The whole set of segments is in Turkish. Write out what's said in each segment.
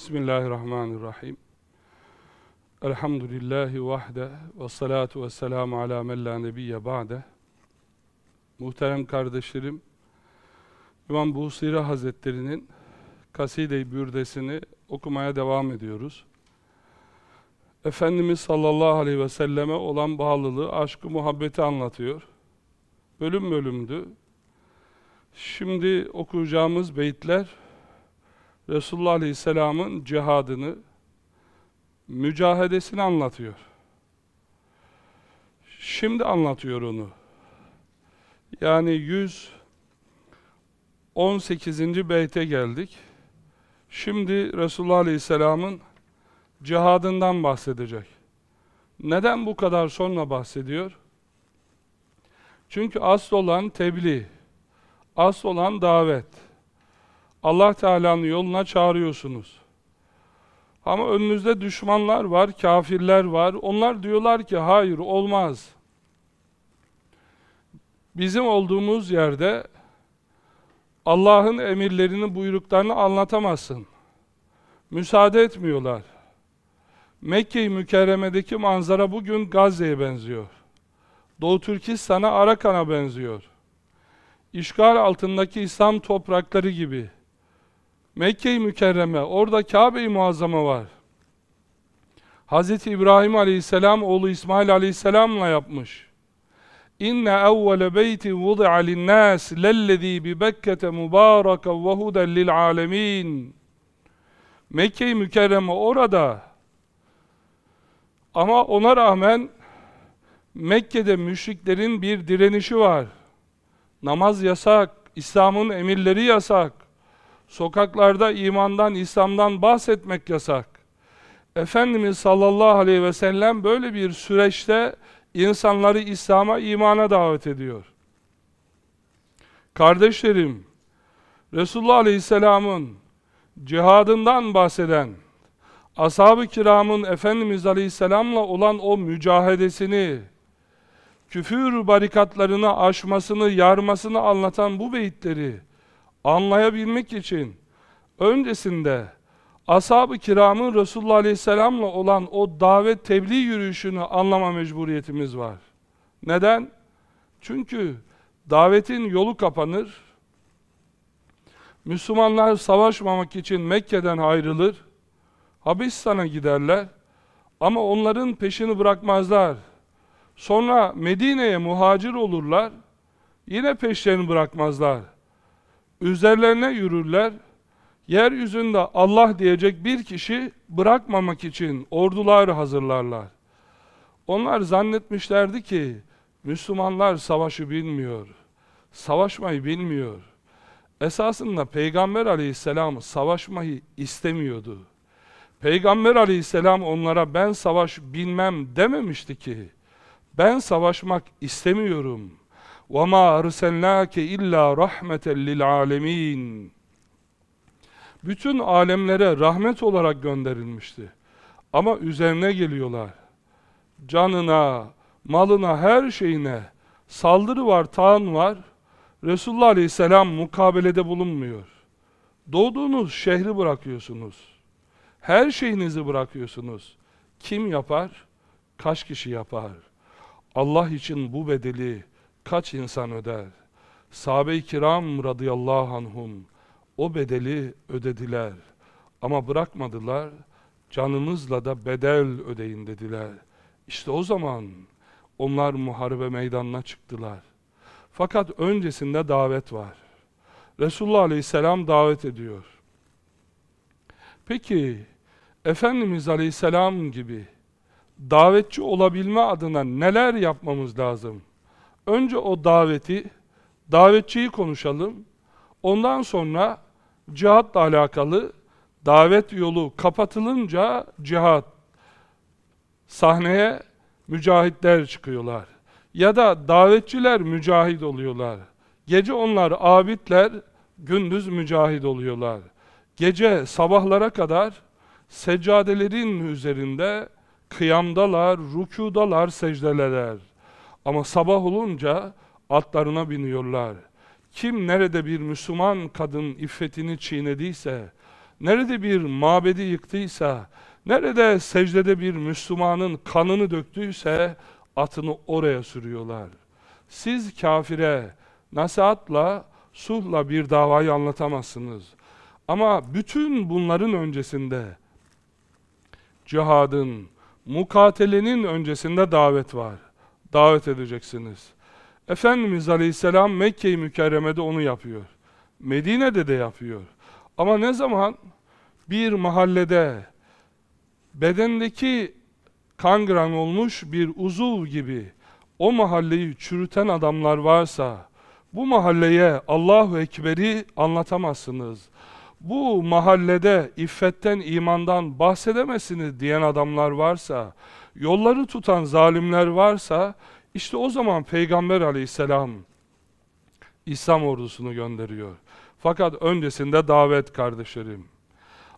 Bismillahirrahmanirrahim. Elhamdülillahi vahde ve salatu ve selamu ala men la nebiyye ba'de. Muhterem kardeşlerim, İmam Busiri Hazretleri'nin Kaside-i Bürdesini okumaya devam ediyoruz. Efendimiz sallallahu aleyhi ve selleme olan bağlılığı, aşkı, muhabbeti anlatıyor. Bölüm bölümdü. Şimdi okuyacağımız beyitler Resulullah Aleyhisselam'ın cihadını, mücahedesini anlatıyor. Şimdi anlatıyor onu. Yani 118. beyte geldik. Şimdi Resulullah Aleyhisselam'ın cihadından bahsedecek. Neden bu kadar sonra bahsediyor? Çünkü asıl olan tebliğ, asıl olan davet. Allah Teala'nın yoluna çağırıyorsunuz. Ama önünüzde düşmanlar var, kafirler var. Onlar diyorlar ki hayır olmaz. Bizim olduğumuz yerde Allah'ın emirlerini, buyruklarını anlatamazsın. Müsaade etmiyorlar. Mekke-i Mükerreme'deki manzara bugün Gazze'ye benziyor. Doğu Türkistan'a Arakan'a benziyor. İşgal altındaki İslam toprakları gibi. Mekke-i Mükerreme, orada Kabe-i Muazzama var. Hz. İbrahim Aleyhisselam oğlu İsmail Aleyhisselam'la yapmış. İnne evvele beyti vudi'a linnâs lellezî bi Bekke'te mübâreken ve huden lil âlemîn. Mekke-i Mükerreme orada. Ama ona rağmen Mekke'de müşriklerin bir direnişi var. Namaz yasak, İslam'ın emirleri yasak. Sokaklarda imandan, İslam'dan bahsetmek yasak. Efendimiz sallallahu aleyhi ve sellem böyle bir süreçte insanları İslam'a, imana davet ediyor. Kardeşlerim, Resulullah aleyhisselamın cihadından bahseden, ashab-ı kiramın Efendimiz aleyhisselamla olan o mücahedesini, küfür barikatlarını aşmasını, yarmasını anlatan bu beyitleri, anlayabilmek için öncesinde ashab-ı kiramın Resulullah Aleyhisselam'la olan o davet tebliğ yürüyüşünü anlama mecburiyetimiz var. Neden? Çünkü davetin yolu kapanır. Müslümanlar savaşmamak için Mekke'den ayrılır. Habistan'a giderler. Ama onların peşini bırakmazlar. Sonra Medine'ye muhacir olurlar. Yine peşlerini bırakmazlar üzerlerine yürürler. Yeryüzünde Allah diyecek bir kişi bırakmamak için ordular hazırlarlar. Onlar zannetmişlerdi ki Müslümanlar savaşı bilmiyor. Savaşmayı bilmiyor. Esasında Peygamber aleyhisselam savaşmayı istemiyordu. Peygamber aleyhisselam onlara ben savaş bilmem dememişti ki. Ben savaşmak istemiyorum. وَمَا أَرْسَلْنَاكَ اِلَّا رَحْمَةً لِلْعَالَمِينَ Bütün alemlere rahmet olarak gönderilmişti. Ama üzerine geliyorlar. Canına, malına, her şeyine saldırı var, taan var. Resulullah Aleyhisselam mukabelede bulunmuyor. Doğduğunuz şehri bırakıyorsunuz. Her şeyinizi bırakıyorsunuz. Kim yapar? Kaç kişi yapar? Allah için bu bedeli kaç insan öder? Sahabe-i kiram radıyallahu anhum o bedeli ödediler. Ama bırakmadılar, canınızla da bedel ödeyin dediler. İşte o zaman onlar muharebe meydanına çıktılar. Fakat öncesinde davet var. Resulullah aleyhisselam davet ediyor. Peki, Efendimiz aleyhisselam gibi davetçi olabilme adına neler yapmamız lazım? Önce o daveti, davetçiyi konuşalım. Ondan sonra cihatla alakalı davet yolu kapatılınca cihat sahneye mücahitler çıkıyorlar. Ya da davetçiler mücahit oluyorlar. Gece onlar abidler, gündüz mücahit oluyorlar. Gece sabahlara kadar seccadelerin üzerinde kıyamdalar, rükudalar, secdeler. Ama sabah olunca atlarına biniyorlar. Kim nerede bir Müslüman kadın iffetini çiğnediyse, nerede bir mabedi yıktıysa, nerede secdede bir Müslümanın kanını döktüyse atını oraya sürüyorlar. Siz kafire nasihatla, sulhla bir davayı anlatamazsınız. Ama bütün bunların öncesinde cihadın, mukatelenin öncesinde davet var. Davet edeceksiniz. Efendimiz Aleyhisselam Mekke-i Mükerreme'de onu yapıyor. Medine'de de yapıyor. Ama ne zaman bir mahallede bedendeki kangren olmuş bir uzuv gibi o mahalleyi çürüten adamlar varsa bu mahalleye Allahu Ekber'i anlatamazsınız. Bu mahallede iffetten, imandan bahsedemezsiniz diyen adamlar varsa, yolları tutan zalimler varsa, işte o zaman Peygamber aleyhisselam İslam ordusunu gönderiyor. Fakat öncesinde davet kardeşlerim.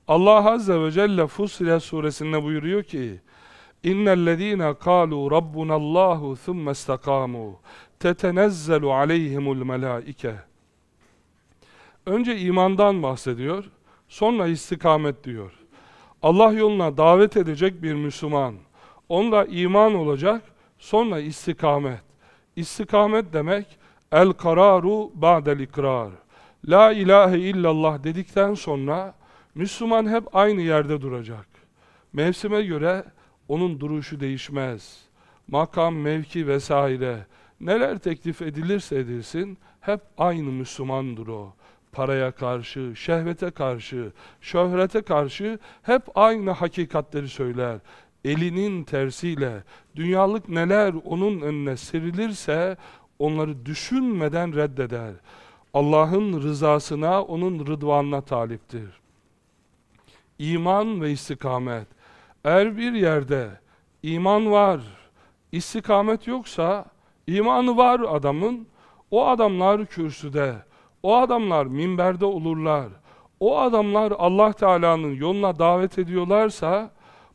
Allah Azze ve Celle Fussilet suresinde buyuruyor ki İnnellezîne kâlû rabbunallâhu thumme istakâmû tetenezzelu aleyhimul melâike Önce imandan bahsediyor, sonra istikamet diyor. Allah yoluna davet edecek bir Müslüman, onda iman olacak, sonra istikamet. İstikamet demek, el kararu ba'del ikrar. La ilahe illallah dedikten sonra, Müslüman hep aynı yerde duracak. Mevsime göre onun duruşu değişmez. Makam, mevki vesaire neler teklif edilirse edilsin hep aynı Müslümandır o. Paraya karşı, şehvete karşı, şöhrete karşı hep aynı hakikatleri söyler. Elinin tersiyle dünyalık neler onun önüne serilirse onları düşünmeden reddeder. Allah'ın rızasına, onun rıdvanına taliptir. İman ve istikamet. Eğer bir yerde iman var, istikamet yoksa, imanı var adamın, o adamlar kürsüde, o adamlar minberde olurlar, o adamlar Allah Teala'nın yoluna davet ediyorlarsa,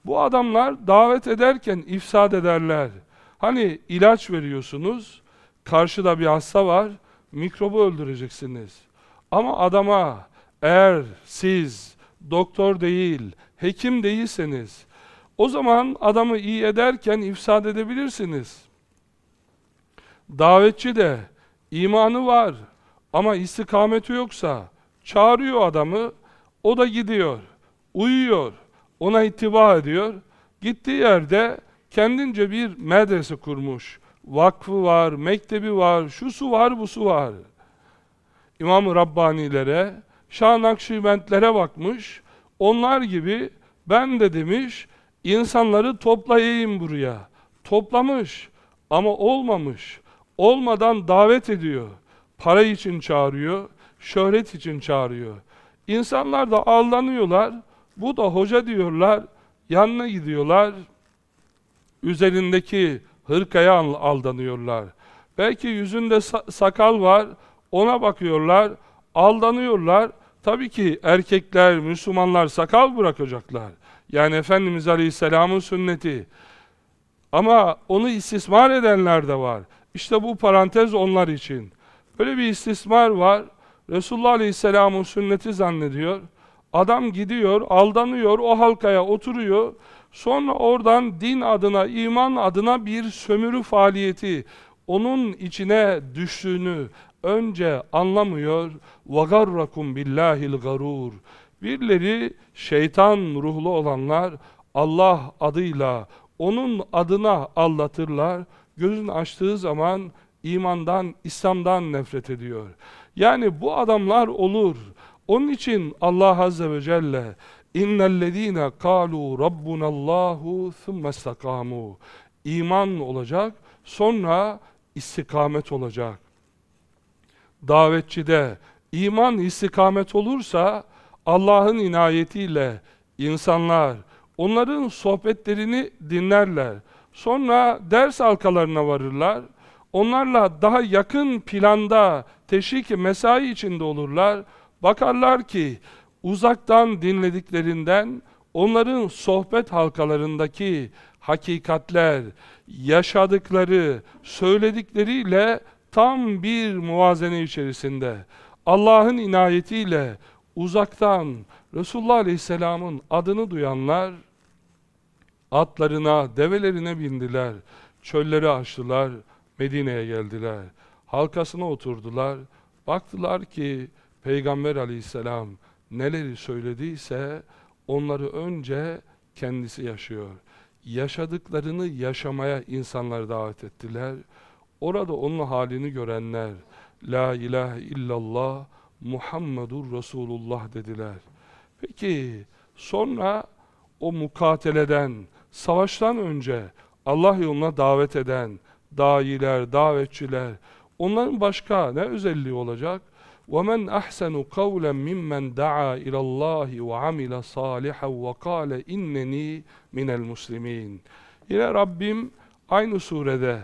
bu adamlar davet ederken ifsad ederler. Hani ilaç veriyorsunuz, karşıda bir hasta var, mikrobu öldüreceksiniz. Ama adama eğer siz doktor değil, hekim değilseniz, o zaman adamı iyi ederken ifsad edebilirsiniz. Davetçi de imanı var ama istikameti yoksa çağırıyor adamı, o da gidiyor, uyuyor, ona ittiba ediyor. Gittiği yerde kendince bir medrese kurmuş. Vakfı var, mektebi var, şu su var, bu su var. İmam-ı Rabbanilere, Şah Nakşibentlere bakmış, onlar gibi ben de demiş, insanları toplayayım buraya. Toplamış ama olmamış. Olmadan davet ediyor. Para için çağırıyor, şöhret için çağırıyor. İnsanlar da aldanıyorlar. Bu da hoca diyorlar, yanına gidiyorlar. Üzerindeki hırkaya aldanıyorlar. Belki yüzünde sakal var, ona bakıyorlar, aldanıyorlar. Tabii ki erkekler, Müslümanlar sakal bırakacaklar. Yani Efendimiz Aleyhisselam'ın sünneti. Ama onu istismar edenler de var. İşte bu parantez onlar için. Böyle bir istismar var. Resulullah Aleyhisselam'ın sünneti zannediyor. Adam gidiyor, aldanıyor, o halkaya oturuyor. Sonra oradan din adına, iman adına bir sömürü faaliyeti, onun içine düştüğünü önce anlamıyor. وَغَرَّكُمْ بِاللّٰهِ الْغَرُورِ Birileri şeytan ruhlu olanlar Allah adıyla, onun adına aldatırlar. Gözünü açtığı zaman imandan, İslam'dan nefret ediyor. Yani bu adamlar olur. Onun için Allah Azze ve Celle İnnellezîne kâlû rabbunallâhu thumme istakâmû İman olacak, sonra istikamet olacak. Davetçide iman istikamet olursa Allah'ın inayetiyle insanlar onların sohbetlerini dinlerler. Sonra ders halkalarına varırlar. Onlarla daha yakın planda teşvik mesai içinde olurlar. Bakarlar ki uzaktan dinlediklerinden onların sohbet halkalarındaki hakikatler, yaşadıkları, söyledikleriyle tam bir muvazene içerisinde. Allah'ın inayetiyle uzaktan Resulullah Aleyhisselam'ın adını duyanlar atlarına, develerine bindiler. Çölleri aştılar, Medine'ye geldiler. Halkasına oturdular. Baktılar ki Peygamber aleyhisselam neleri söylediyse onları önce kendisi yaşıyor. Yaşadıklarını yaşamaya insanlar davet ettiler. Orada onun halini görenler La ilahe illallah Muhammedur Resulullah dediler. Peki sonra o mukateleden, savaştan önce Allah yoluna davet eden dailer, davetçiler, onların başka ne özelliği olacak? وَمَنْ أَحْسَنُ قَوْلًا مِمَّنْ دَعَا إِلَى اللّٰهِ وَعَمِلَ صَالِحًا وَقَالَ اِنَّنِي مِنَ الْمُسْلِمِينَ Yine Rabbim aynı surede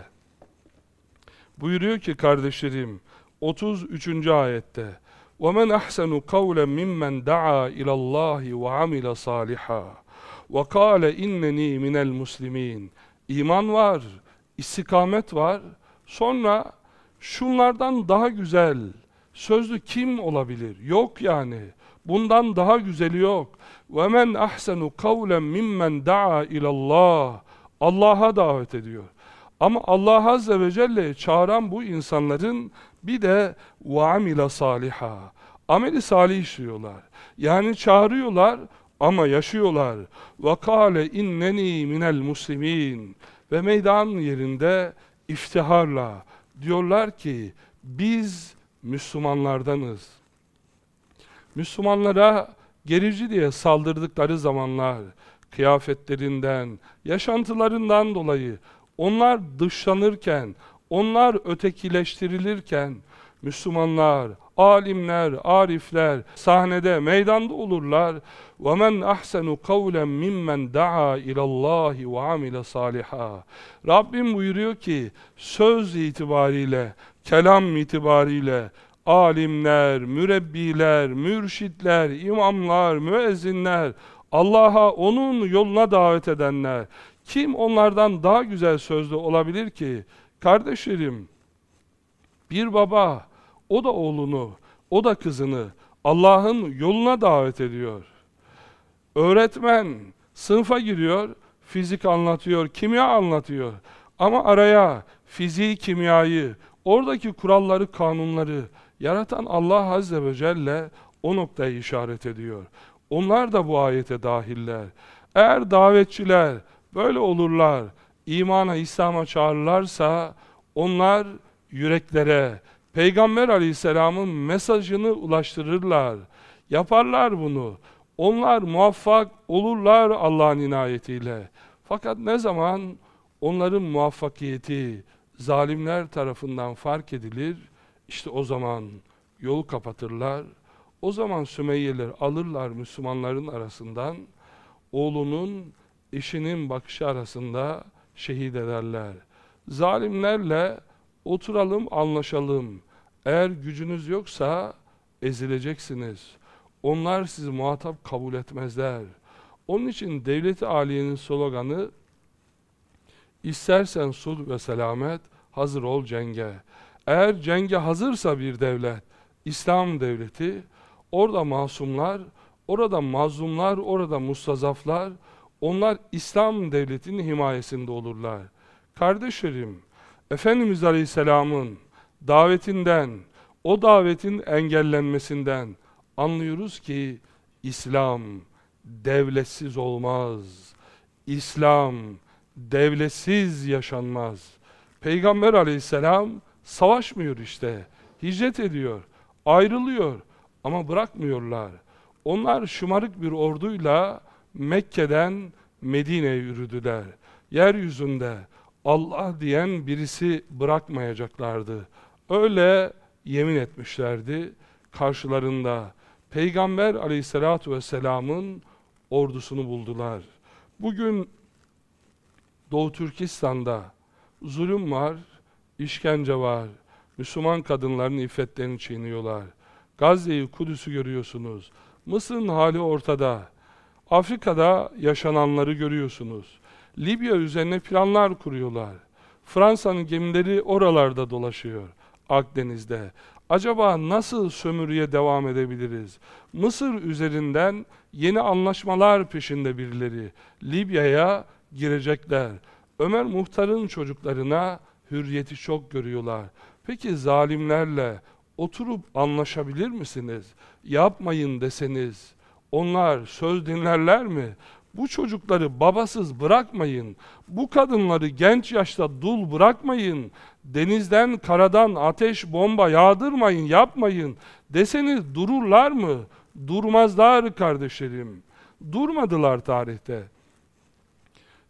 buyuruyor ki kardeşlerim 33. ayette وَمَنْ أَحْسَنُ قَوْلًا مِمَّنْ دَعَا إِلَى اللّٰهِ وَعَمِلَ صَالِحًا وَقَالَ اِنَّنِي مِنَ الْمُسْلِمِينَ İman var, istikamet var. Sonra şunlardan daha güzel sözlü kim olabilir? Yok yani. Bundan daha güzeli yok. وَمَنْ أَحْسَنُ قَوْلًا مِمَّنْ دَعَا إِلَى اللّٰهِ Allah'a davet ediyor. Ama Allah Azze ve Celle çağıran bu insanların bir de وَعَمِلَ saliha Ameli salih işliyorlar. Yani çağırıyorlar ama yaşıyorlar. وَقَالَ اِنَّنِي مِنَ الْمُسْلِمِينَ ve meydan yerinde iftiharla diyorlar ki biz Müslümanlardanız. Müslümanlara gerici diye saldırdıkları zamanlar, kıyafetlerinden, yaşantılarından dolayı onlar dışlanırken, onlar ötekileştirilirken, Müslümanlar, alimler, arifler sahnede, meydanda olurlar. وَمَنْ أَحْسَنُ قَوْلًا مِمَّنْ دَعَا إِلَى اللّٰهِ وَعَمِلَ صَالِحًا Rabbim buyuruyor ki, söz itibariyle, kelam itibariyle, alimler, mürebbiler, mürşitler, imamlar, müezzinler, Allah'a onun yoluna davet edenler, kim onlardan daha güzel sözlü olabilir ki? Kardeşlerim, bir baba, o da oğlunu, o da kızını Allah'ın yoluna davet ediyor. Öğretmen sınıfa giriyor, fizik anlatıyor, kimya anlatıyor. Ama araya fiziği, kimyayı, oradaki kuralları, kanunları yaratan Allah Azze ve Celle o noktayı işaret ediyor. Onlar da bu ayete dahiller. Eğer davetçiler böyle olurlar, imana, İslam'a çağırırlarsa onlar yüreklere, Peygamber aleyhisselamın mesajını ulaştırırlar. Yaparlar bunu. Onlar muvaffak olurlar Allah'ın inayetiyle. Fakat ne zaman onların muvaffakiyeti zalimler tarafından fark edilir, işte o zaman yol kapatırlar. O zaman Sümeyyeler alırlar Müslümanların arasından, oğlunun eşinin bakışı arasında şehit ederler. Zalimlerle oturalım, anlaşalım. Eğer gücünüz yoksa ezileceksiniz. Onlar sizi muhatap kabul etmezler. Onun için devleti aliyenin sloganı istersen sulh ve selamet hazır ol cenge. Eğer cenge hazırsa bir devlet, İslam devleti, orada masumlar, orada mazlumlar, orada mustazaflar, onlar İslam devletinin himayesinde olurlar. Kardeşlerim, Efendimiz Aleyhisselam'ın davetinden, o davetin engellenmesinden anlıyoruz ki İslam devletsiz olmaz. İslam devletsiz yaşanmaz. Peygamber aleyhisselam savaşmıyor işte. Hicret ediyor, ayrılıyor ama bırakmıyorlar. Onlar şımarık bir orduyla Mekke'den Medine'ye yürüdüler. Yeryüzünde Allah diyen birisi bırakmayacaklardı. Öyle yemin etmişlerdi karşılarında. Peygamber aleyhissalatu vesselamın ordusunu buldular. Bugün Doğu Türkistan'da zulüm var, işkence var. Müslüman kadınların iffetlerini çiğniyorlar. Gazze'yi, Kudüs'ü görüyorsunuz. Mısır'ın hali ortada. Afrika'da yaşananları görüyorsunuz. Libya üzerine planlar kuruyorlar. Fransa'nın gemileri oralarda dolaşıyor. Akdeniz'de. Acaba nasıl sömürüye devam edebiliriz? Mısır üzerinden yeni anlaşmalar peşinde birileri. Libya'ya girecekler. Ömer Muhtar'ın çocuklarına hürriyeti çok görüyorlar. Peki zalimlerle oturup anlaşabilir misiniz? Yapmayın deseniz onlar söz dinlerler mi? Bu çocukları babasız bırakmayın. Bu kadınları genç yaşta dul bırakmayın. Denizden, karadan ateş, bomba yağdırmayın, yapmayın deseniz dururlar mı? Durmazlar kardeşlerim. Durmadılar tarihte.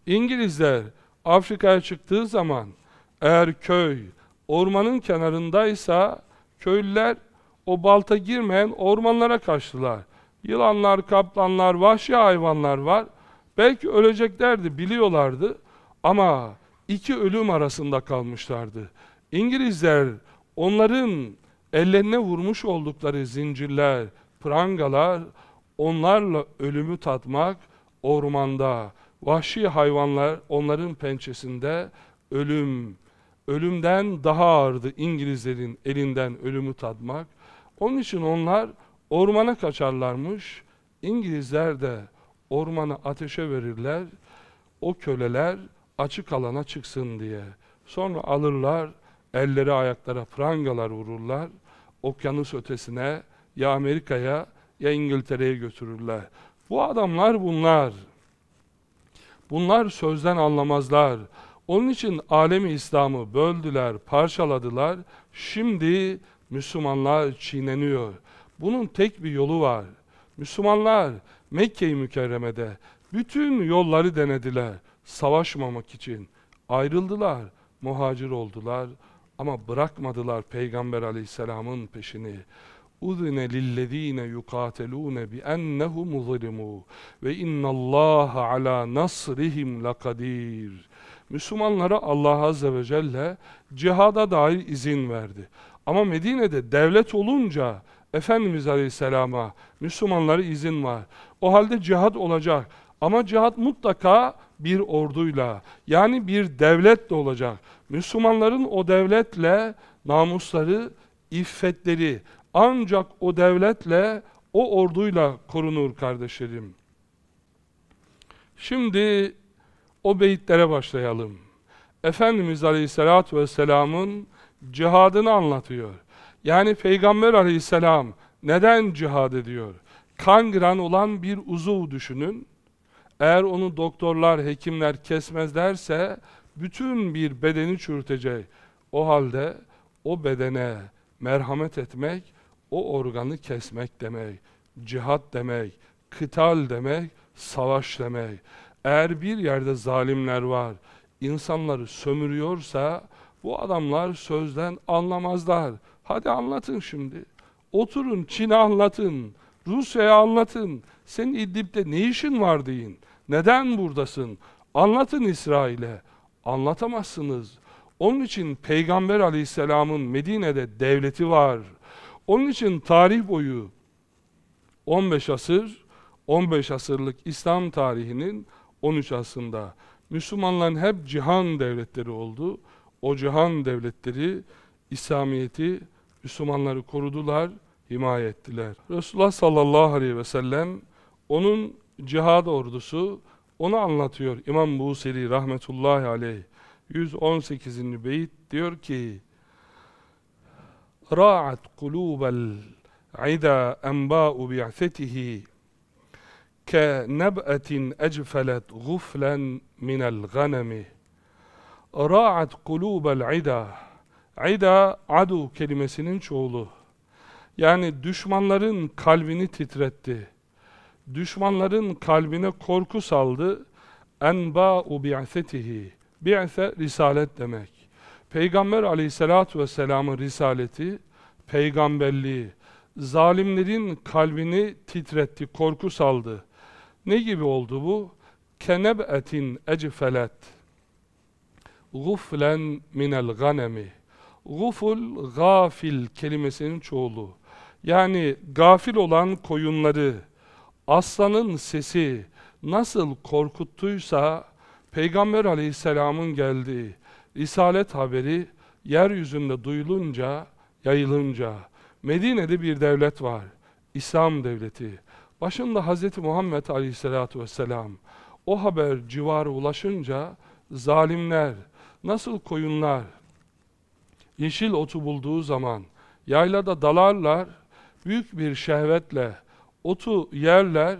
İngilizler Afrika'ya çıktığı zaman eğer köy ormanın kenarındaysa köylüler o balta girmeyen ormanlara kaçtılar. Yılanlar, kaplanlar, vahşi hayvanlar var. Belki öleceklerdi, biliyorlardı ama iki ölüm arasında kalmışlardı. İngilizler onların ellerine vurmuş oldukları zincirler, prangalar, onlarla ölümü tatmak ormanda, vahşi hayvanlar onların pençesinde ölüm, ölümden daha ağırdı İngilizlerin elinden ölümü tatmak. Onun için onlar ormana kaçarlarmış. İngilizler de ormanı ateşe verirler. O köleler açık alana çıksın diye. Sonra alırlar, elleri ayaklara prangalar vururlar. Okyanus ötesine ya Amerika'ya ya İngiltere'ye götürürler. Bu adamlar bunlar. Bunlar sözden anlamazlar. Onun için alemi İslam'ı böldüler, parçaladılar. Şimdi Müslümanlar çiğneniyor. Bunun tek bir yolu var. Müslümanlar Mekke-i Mükerreme'de bütün yolları denediler. Savaşmamak için ayrıldılar, muhacir oldular ama bırakmadılar Peygamber aleyhisselamın peşini. اُذِنَ لِلَّذ۪ينَ يُقَاتَلُونَ بِأَنَّهُمْ ظُلِمُوا وَاِنَّ اللّٰهَ عَلَى نَصْرِهِمْ لَقَد۪يرٌ Müslümanlara Allah Azze ve Celle cihada dair izin verdi. Ama Medine'de devlet olunca Efendimiz Aleyhisselam'a Müslümanlara izin var. O halde cihad olacak. Ama cihad mutlaka bir orduyla yani bir devletle olacak. Müslümanların o devletle namusları, iffetleri ancak o devletle, o orduyla korunur kardeşlerim. Şimdi o beyitlere başlayalım. Efendimiz Aleyhisselatü Vesselam'ın cihadını anlatıyor. Yani Peygamber aleyhisselam neden cihad ediyor? Kangren olan bir uzuv düşünün. Eğer onu doktorlar, hekimler kesmezlerse bütün bir bedeni çürütecek. O halde o bedene merhamet etmek, o organı kesmek demek. Cihat demek, kıtal demek, savaş demek. Eğer bir yerde zalimler var, insanları sömürüyorsa bu adamlar sözden anlamazlar. Hadi anlatın şimdi. Oturun Çin'e anlatın. Rusya'ya anlatın. Senin İdlib'de ne işin var deyin. Neden buradasın? Anlatın İsrail'e. Anlatamazsınız. Onun için Peygamber aleyhisselamın Medine'de devleti var. Onun için tarih boyu 15 asır, 15 asırlık İslam tarihinin 13 asrında Müslümanların hep cihan devletleri oldu o cihan devletleri İslamiyet'i, Müslümanları korudular, himaye ettiler. Resulullah sallallahu aleyhi ve sellem onun cihad ordusu onu anlatıyor. İmam Buseri rahmetullahi aleyh 118. beyit diyor ki Ra'at kulubel ida enba'u bi'fetihi ke neb'etin ecfelet guflen minel ganemi ra'at kulubel ida. İda adu kelimesinin çoğulu. Yani düşmanların kalbini titretti. Düşmanların kalbine korku saldı. Enba'u bi'setihi. Bi'se risalet demek. Peygamber aleyhissalatu vesselamın risaleti peygamberliği zalimlerin kalbini titretti korku saldı. Ne gibi oldu bu? Keneb etin ecfelet. Guflen minel ganemi. Guful, gafil kelimesinin çoğulu. Yani gafil olan koyunları, aslanın sesi nasıl korkuttuysa, Peygamber aleyhisselamın geldiği Risalet haberi yeryüzünde duyulunca, yayılınca Medine'de bir devlet var. İslam devleti. Başında Hz. Muhammed Aleyhisselatü Vesselam. O haber civarı ulaşınca zalimler, nasıl koyunlar yeşil otu bulduğu zaman yaylada dalarlar, büyük bir şehvetle otu yerler,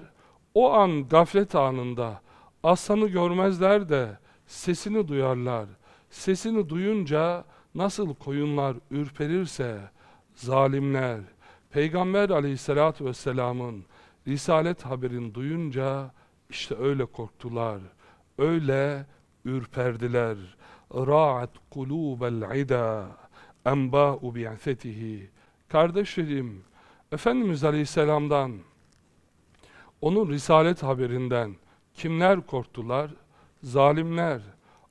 o an gaflet anında aslanı görmezler de sesini duyarlar. Sesini duyunca nasıl koyunlar ürperirse zalimler, Peygamber aleyhissalatü vesselamın Risalet haberini duyunca işte öyle korktular. Öyle ürperdiler. Ra'at kulubel ida enba'u bi'fetihi. Kardeşlerim, Efendimiz Aleyhisselam'dan onun Risalet haberinden kimler korktular? Zalimler,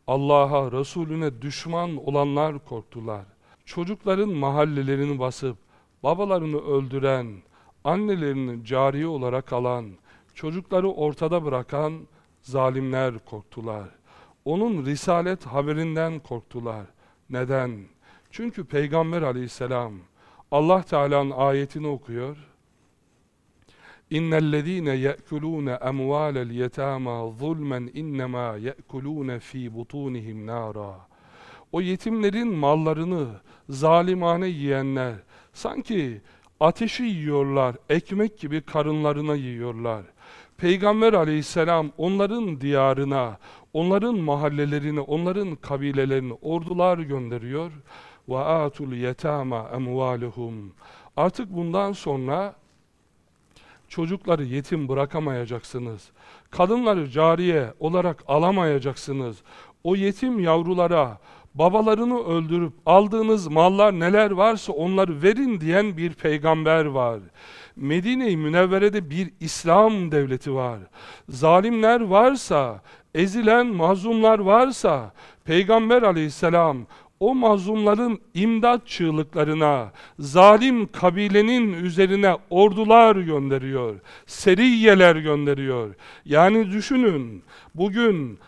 Allah'a, Resulüne düşman olanlar korktular. Çocukların mahallelerini basıp babalarını öldüren, annelerini cariye olarak alan, çocukları ortada bırakan zalimler korktular. Onun risalet haberinden korktular. Neden? Çünkü Peygamber aleyhisselam Allah Teala'nın ayetini okuyor. İnnellezîne ye'kulûne emvâlel yetâmâ zulmen innemâ ye'kulûne fî butûnihim nârâ. O yetimlerin mallarını zalimane yiyenler sanki ateşi yiyorlar, ekmek gibi karınlarına yiyorlar. Peygamber aleyhisselam onların diyarına, onların mahallelerine, onların kabilelerine ordular gönderiyor. Atul yetama emvaluhum. Artık bundan sonra çocukları yetim bırakamayacaksınız. Kadınları cariye olarak alamayacaksınız. O yetim yavrulara babalarını öldürüp aldığınız mallar neler varsa onları verin diyen bir peygamber var. Medine-i Münevvere'de bir İslam devleti var. Zalimler varsa, ezilen mazlumlar varsa, Peygamber aleyhisselam o mazlumların imdat çığlıklarına, zalim kabilenin üzerine ordular gönderiyor, seriyeler gönderiyor. Yani düşünün, bugün,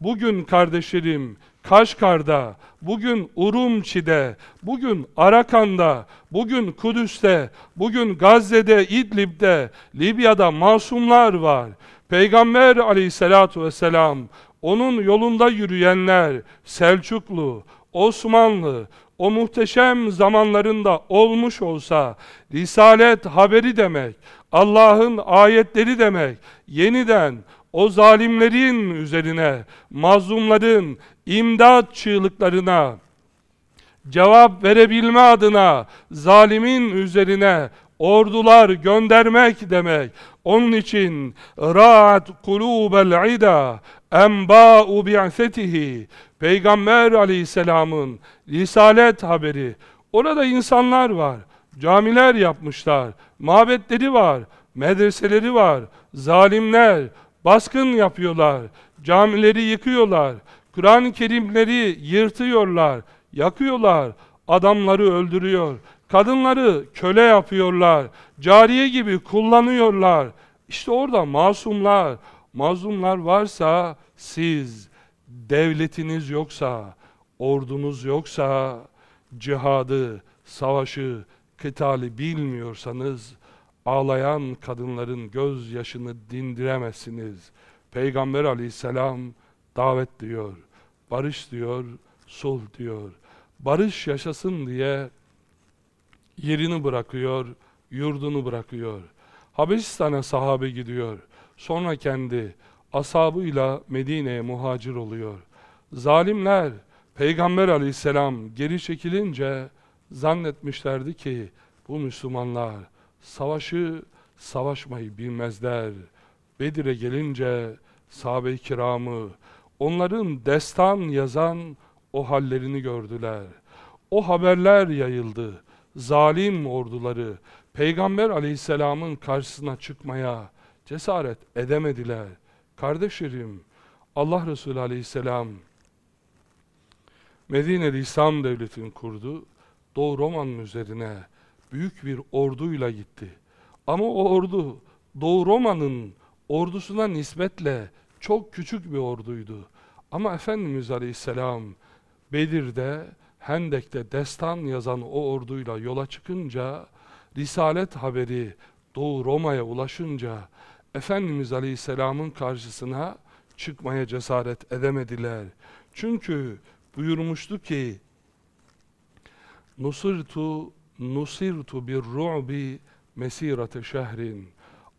bugün kardeşlerim, Kaşgar'da, bugün Urumçi'de, bugün Arakan'da, bugün Kudüs'te, bugün Gazze'de, İdlib'de, Libya'da masumlar var. Peygamber aleyhissalatu vesselam, onun yolunda yürüyenler, Selçuklu, Osmanlı, o muhteşem zamanlarında olmuş olsa, Risalet haberi demek, Allah'ın ayetleri demek, yeniden o zalimlerin üzerine, mazlumların imdat çığlıklarına cevap verebilme adına zalimin üzerine ordular göndermek demek. Onun için raat kulubel ida enba'u bi'setihi Peygamber aleyhisselamın risalet haberi. Orada insanlar var. Camiler yapmışlar. Mabetleri var. Medreseleri var. Zalimler baskın yapıyorlar. Camileri yıkıyorlar. Kur'an-ı Kerimleri yırtıyorlar. Yakıyorlar. Adamları öldürüyor. Kadınları köle yapıyorlar. Cariye gibi kullanıyorlar. İşte orada masumlar, mazlumlar varsa siz, devletiniz yoksa, ordunuz yoksa, cihadı, savaşı, kıtali bilmiyorsanız, ağlayan kadınların gözyaşını dindiremezsiniz. Peygamber aleyhisselam davet diyor, barış diyor, sulh diyor. Barış yaşasın diye yerini bırakıyor, yurdunu bırakıyor. Habeşistan'a sahabe gidiyor. Sonra kendi asabıyla Medine'ye muhacir oluyor. Zalimler Peygamber aleyhisselam geri çekilince zannetmişlerdi ki bu Müslümanlar savaşı savaşmayı bilmezler. Bedir'e gelince sahabe-i kiramı onların destan yazan o hallerini gördüler. O haberler yayıldı. Zalim orduları Peygamber aleyhisselamın karşısına çıkmaya cesaret edemediler. Kardeşlerim, Allah Resulü aleyhisselam Medine'de İslam devletini kurdu. Doğu Roma'nın üzerine büyük bir orduyla gitti. Ama o ordu Doğu Roma'nın ordusuna nispetle çok küçük bir orduydu. Ama Efendimiz Aleyhisselam Bedir'de Hendek'te destan yazan o orduyla yola çıkınca, Risalet haberi Doğu Roma'ya ulaşınca, Efendimiz Aleyhisselam'ın karşısına çıkmaya cesaret edemediler. Çünkü buyurmuştu ki, Nusirtu nusirtu bir ru'bi mesirete şehrin.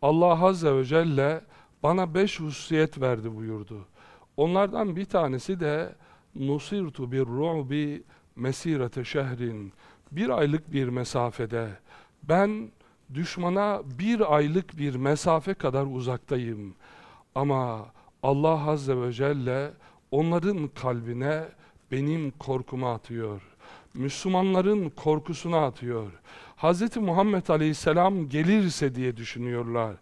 Allah Azze ve Celle bana beş hususiyet verdi buyurdu. Onlardan bir tanesi de nusirtu bir ru'bi mesirete şehrin. Bir aylık bir mesafede. Ben düşmana bir aylık bir mesafe kadar uzaktayım. Ama Allah Azze ve Celle onların kalbine benim korkumu atıyor. Müslümanların korkusunu atıyor. Hz. Muhammed Aleyhisselam gelirse diye düşünüyorlar.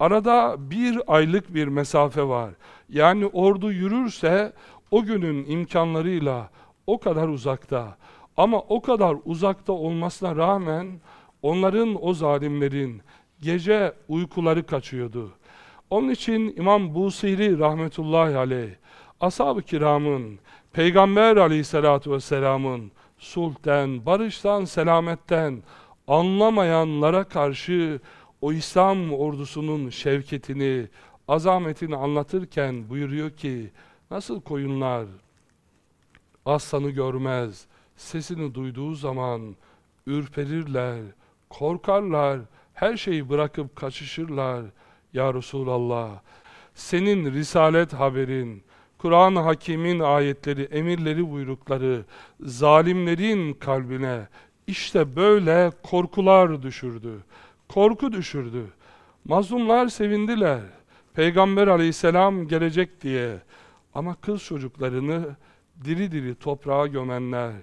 Arada bir aylık bir mesafe var. Yani ordu yürürse o günün imkanlarıyla o kadar uzakta. Ama o kadar uzakta olmasına rağmen onların o zalimlerin gece uykuları kaçıyordu. Onun için İmam Busiri rahmetullahi aleyh, ashab-ı kiramın, Peygamber aleyhissalatu vesselamın sulhten, barıştan, selametten anlamayanlara karşı o İslam ordusunun şevketini, azametini anlatırken buyuruyor ki nasıl koyunlar aslanı görmez, sesini duyduğu zaman ürperirler, korkarlar, her şeyi bırakıp kaçışırlar. Ya Resulallah, senin risalet haberin, Kur'an-ı Hakim'in ayetleri, emirleri, buyrukları zalimlerin kalbine işte böyle korkular düşürdü. Korku düşürdü. Mazlumlar sevindiler. Peygamber aleyhisselam gelecek diye. Ama kız çocuklarını diri diri toprağa gömenler,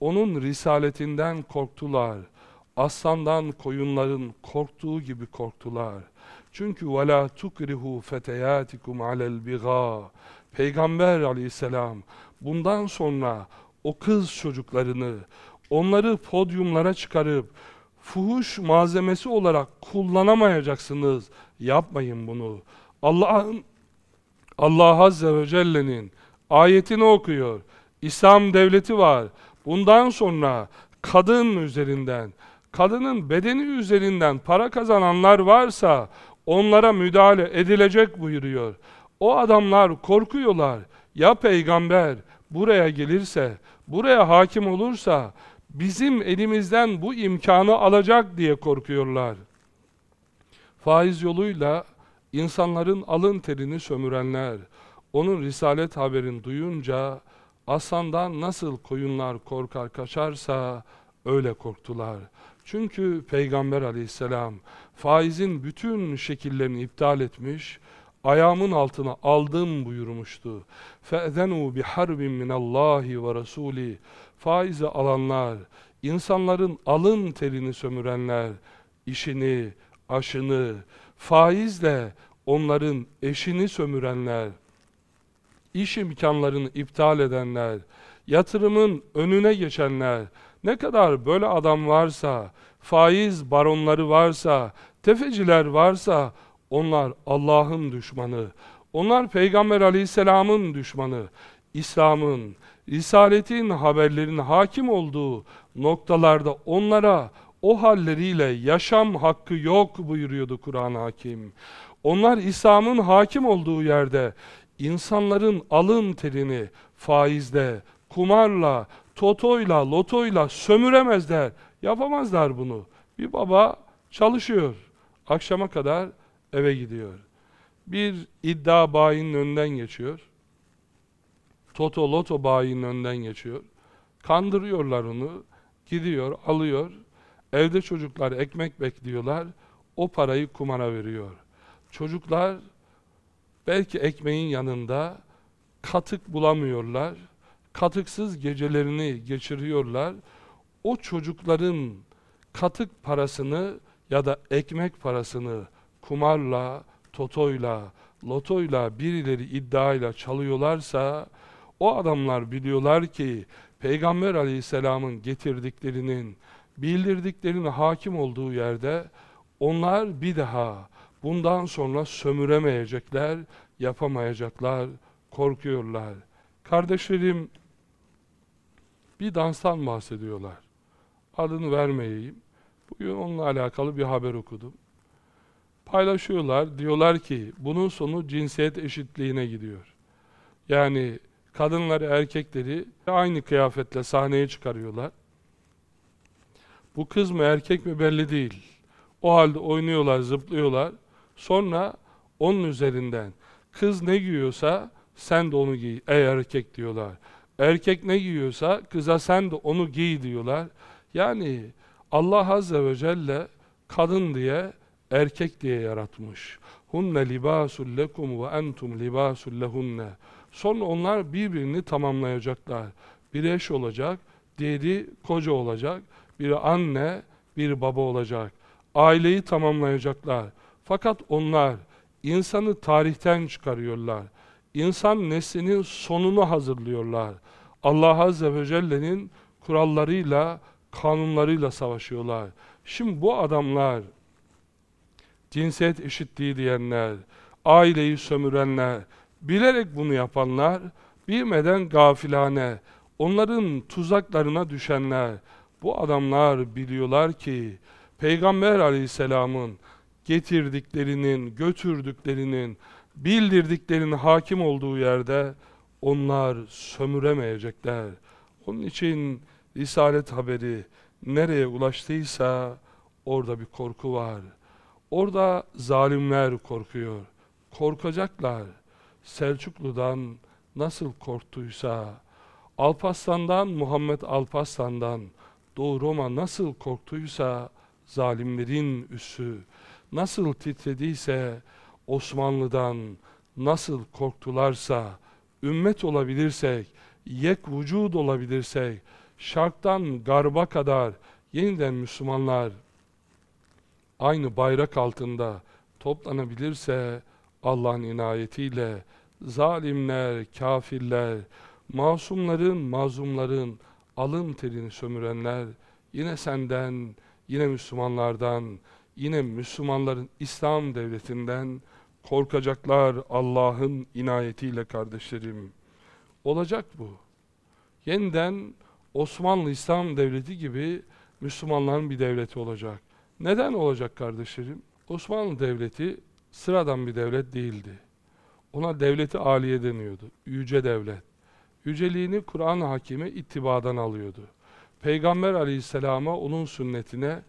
onun risaletinden korktular. Aslandan koyunların korktuğu gibi korktular. Çünkü وَلَا تُكْرِهُ فَتَيَاتِكُمْ عَلَى الْبِغَى Peygamber aleyhisselam bundan sonra o kız çocuklarını, onları podyumlara çıkarıp fuhuş malzemesi olarak kullanamayacaksınız. Yapmayın bunu. Allah'ın Allah Azze ve Celle'nin ayetini okuyor. İslam devleti var. Bundan sonra kadın üzerinden, kadının bedeni üzerinden para kazananlar varsa onlara müdahale edilecek buyuruyor. O adamlar korkuyorlar. Ya peygamber buraya gelirse, buraya hakim olursa bizim elimizden bu imkanı alacak diye korkuyorlar. Faiz yoluyla insanların alın terini sömürenler, onun risalet haberini duyunca aslandan nasıl koyunlar korkar kaçarsa öyle korktular. Çünkü Peygamber aleyhisselam faizin bütün şekillerini iptal etmiş, ayağımın altına aldım buyurmuştu. فَاَذَنُوا بِحَرْبٍ مِنَ اللّٰهِ وَرَسُولِهِ Faizi alanlar, insanların alın terini sömürenler, işini, aşını, faizle onların eşini sömürenler, iş imkanlarını iptal edenler, yatırımın önüne geçenler, ne kadar böyle adam varsa, faiz baronları varsa, tefeciler varsa, onlar Allah'ın düşmanı. Onlar Peygamber aleyhisselamın düşmanı. İslam'ın, Risaletin haberlerin hakim olduğu noktalarda onlara o halleriyle yaşam hakkı yok buyuruyordu Kur'an-ı Hakim. Onlar İslam'ın hakim olduğu yerde insanların alın terini faizle, kumarla, totoyla, lotoyla sömüremezler. Yapamazlar bunu. Bir baba çalışıyor. Akşama kadar eve gidiyor. Bir iddia bayinin önünden geçiyor. Toto loto bayinin önünden geçiyor. Kandırıyorlar onu. Gidiyor, alıyor. Evde çocuklar ekmek bekliyorlar. O parayı kumara veriyor. Çocuklar belki ekmeğin yanında katık bulamıyorlar. Katıksız gecelerini geçiriyorlar. O çocukların katık parasını ya da ekmek parasını kumarla, totoyla, lotoyla birileri iddiayla çalıyorlarsa o adamlar biliyorlar ki Peygamber aleyhisselamın getirdiklerinin, bildirdiklerinin hakim olduğu yerde onlar bir daha bundan sonra sömüremeyecekler, yapamayacaklar, korkuyorlar. Kardeşlerim, bir danstan bahsediyorlar. Adını vermeyeyim. Bugün onunla alakalı bir haber okudum. Paylaşıyorlar, diyorlar ki bunun sonu cinsiyet eşitliğine gidiyor. Yani kadınları, erkekleri aynı kıyafetle sahneye çıkarıyorlar. Bu kız mı erkek mi belli değil. O halde oynuyorlar, zıplıyorlar. Sonra onun üzerinden kız ne giyiyorsa sen de onu giy. Ey erkek diyorlar. Erkek ne giyiyorsa kıza sen de onu giy diyorlar. Yani Allah Azze ve Celle kadın diye erkek diye yaratmış. Hunne libasul lekum ve entum libasul lehunne. Sonra onlar birbirini tamamlayacaklar. Bir eş olacak, diğeri koca olacak, biri anne, bir baba olacak. Aileyi tamamlayacaklar. Fakat onlar insanı tarihten çıkarıyorlar. İnsan neslinin sonunu hazırlıyorlar. Allah Azze ve Celle'nin kurallarıyla, kanunlarıyla savaşıyorlar. Şimdi bu adamlar, cinsiyet eşitliği diyenler, aileyi sömürenler, bilerek bunu yapanlar, bilmeden gafilane, onların tuzaklarına düşenler, bu adamlar biliyorlar ki, Peygamber aleyhisselamın getirdiklerinin, götürdüklerinin, bildirdiklerinin hakim olduğu yerde onlar sömüremeyecekler. Onun için Risalet haberi nereye ulaştıysa orada bir korku var. Orada zalimler korkuyor. Korkacaklar. Selçuklu'dan nasıl korktuysa, Alparslan'dan, Muhammed Alparslan'dan, Doğu Roma nasıl korktuysa, zalimlerin üssü, nasıl titrediyse, Osmanlı'dan nasıl korktularsa, ümmet olabilirsek, yek vücud olabilirsek, şarktan garba kadar yeniden Müslümanlar aynı bayrak altında toplanabilirse Allah'ın inayetiyle zalimler, kafirler, masumların, mazlumların alın terini sömürenler yine senden, yine Müslümanlardan, yine Müslümanların İslam devletinden korkacaklar Allah'ın inayetiyle kardeşlerim. Olacak bu. Yeniden Osmanlı İslam devleti gibi Müslümanların bir devleti olacak. Neden olacak kardeşlerim? Osmanlı devleti sıradan bir devlet değildi. Ona devleti aliye deniyordu. Yüce devlet. Yüceliğini Kur'an hakimi ittibadan alıyordu. Peygamber aleyhisselama, onun sünnetine,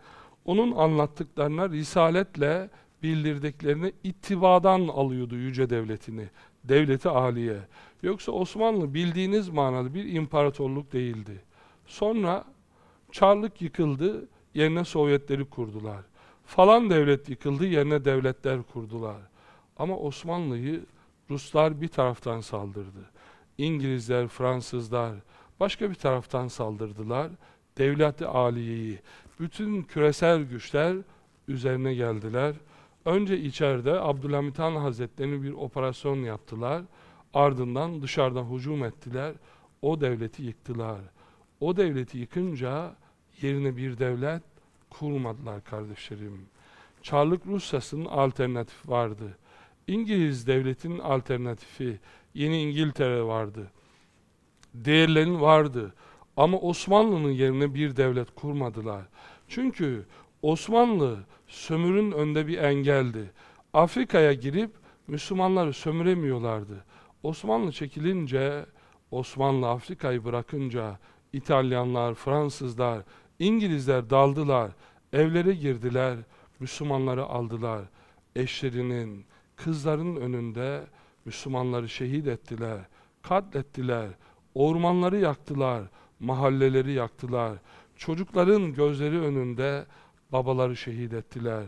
onun anlattıklarına risaletle bildirdiklerini ittibadan alıyordu yüce devletini. Devleti aliye. Yoksa Osmanlı bildiğiniz manada bir imparatorluk değildi. Sonra Çarlık yıkıldı, yerine Sovyetleri kurdular. Falan devlet yıkıldı, yerine devletler kurdular. Ama Osmanlı'yı Ruslar bir taraftan saldırdı. İngilizler, Fransızlar başka bir taraftan saldırdılar. Devleti aliyeyi, bütün küresel güçler üzerine geldiler. Önce içeride Abdülhamit Han Hazretleri'nin bir operasyon yaptılar. Ardından dışarıdan hücum ettiler. O devleti yıktılar. O devleti yıkınca yerine bir devlet kurmadılar kardeşlerim. Çarlık Rusyası'nın alternatif vardı. İngiliz devletinin alternatifi, yeni İngiltere vardı. Değerlerin vardı. Ama Osmanlı'nın yerine bir devlet kurmadılar. Çünkü Osmanlı sömürün önünde bir engeldi. Afrika'ya girip Müslümanları sömüremiyorlardı. Osmanlı çekilince, Osmanlı Afrika'yı bırakınca İtalyanlar, Fransızlar, İngilizler daldılar, evlere girdiler, Müslümanları aldılar. Eşlerinin, kızların önünde Müslümanları şehit ettiler, katlettiler, ormanları yaktılar, mahalleleri yaktılar. Çocukların gözleri önünde babaları şehit ettiler.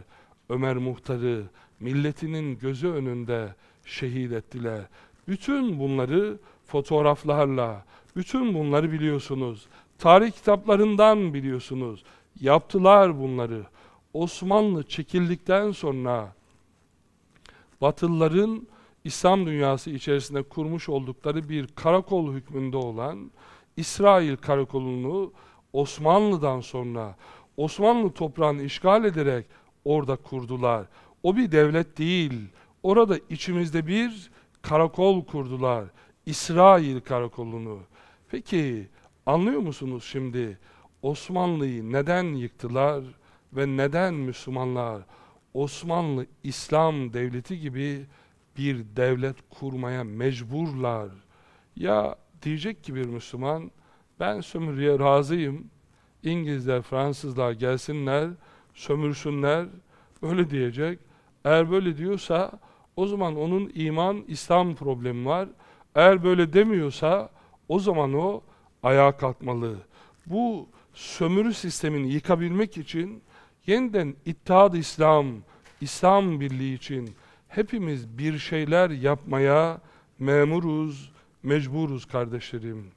Ömer Muhtar'ı milletinin gözü önünde şehit ettiler. Bütün bunları fotoğraflarla, bütün bunları biliyorsunuz. Tarih kitaplarından biliyorsunuz. Yaptılar bunları. Osmanlı çekildikten sonra Batılıların İslam dünyası içerisinde kurmuş oldukları bir karakol hükmünde olan İsrail karakolunu Osmanlı'dan sonra Osmanlı toprağını işgal ederek orada kurdular. O bir devlet değil. Orada içimizde bir karakol kurdular. İsrail karakolunu. Peki Anlıyor musunuz şimdi? Osmanlı'yı neden yıktılar ve neden Müslümanlar Osmanlı İslam devleti gibi bir devlet kurmaya mecburlar? Ya diyecek ki bir Müslüman, ben sömürüye razıyım, İngilizler, Fransızlar gelsinler, sömürsünler, öyle diyecek. Eğer böyle diyorsa, o zaman onun iman, İslam problemi var. Eğer böyle demiyorsa, o zaman o ayağa kalkmalı. Bu sömürü sistemini yıkabilmek için yeniden İttihad İslam, İslam Birliği için hepimiz bir şeyler yapmaya memuruz, mecburuz kardeşlerim.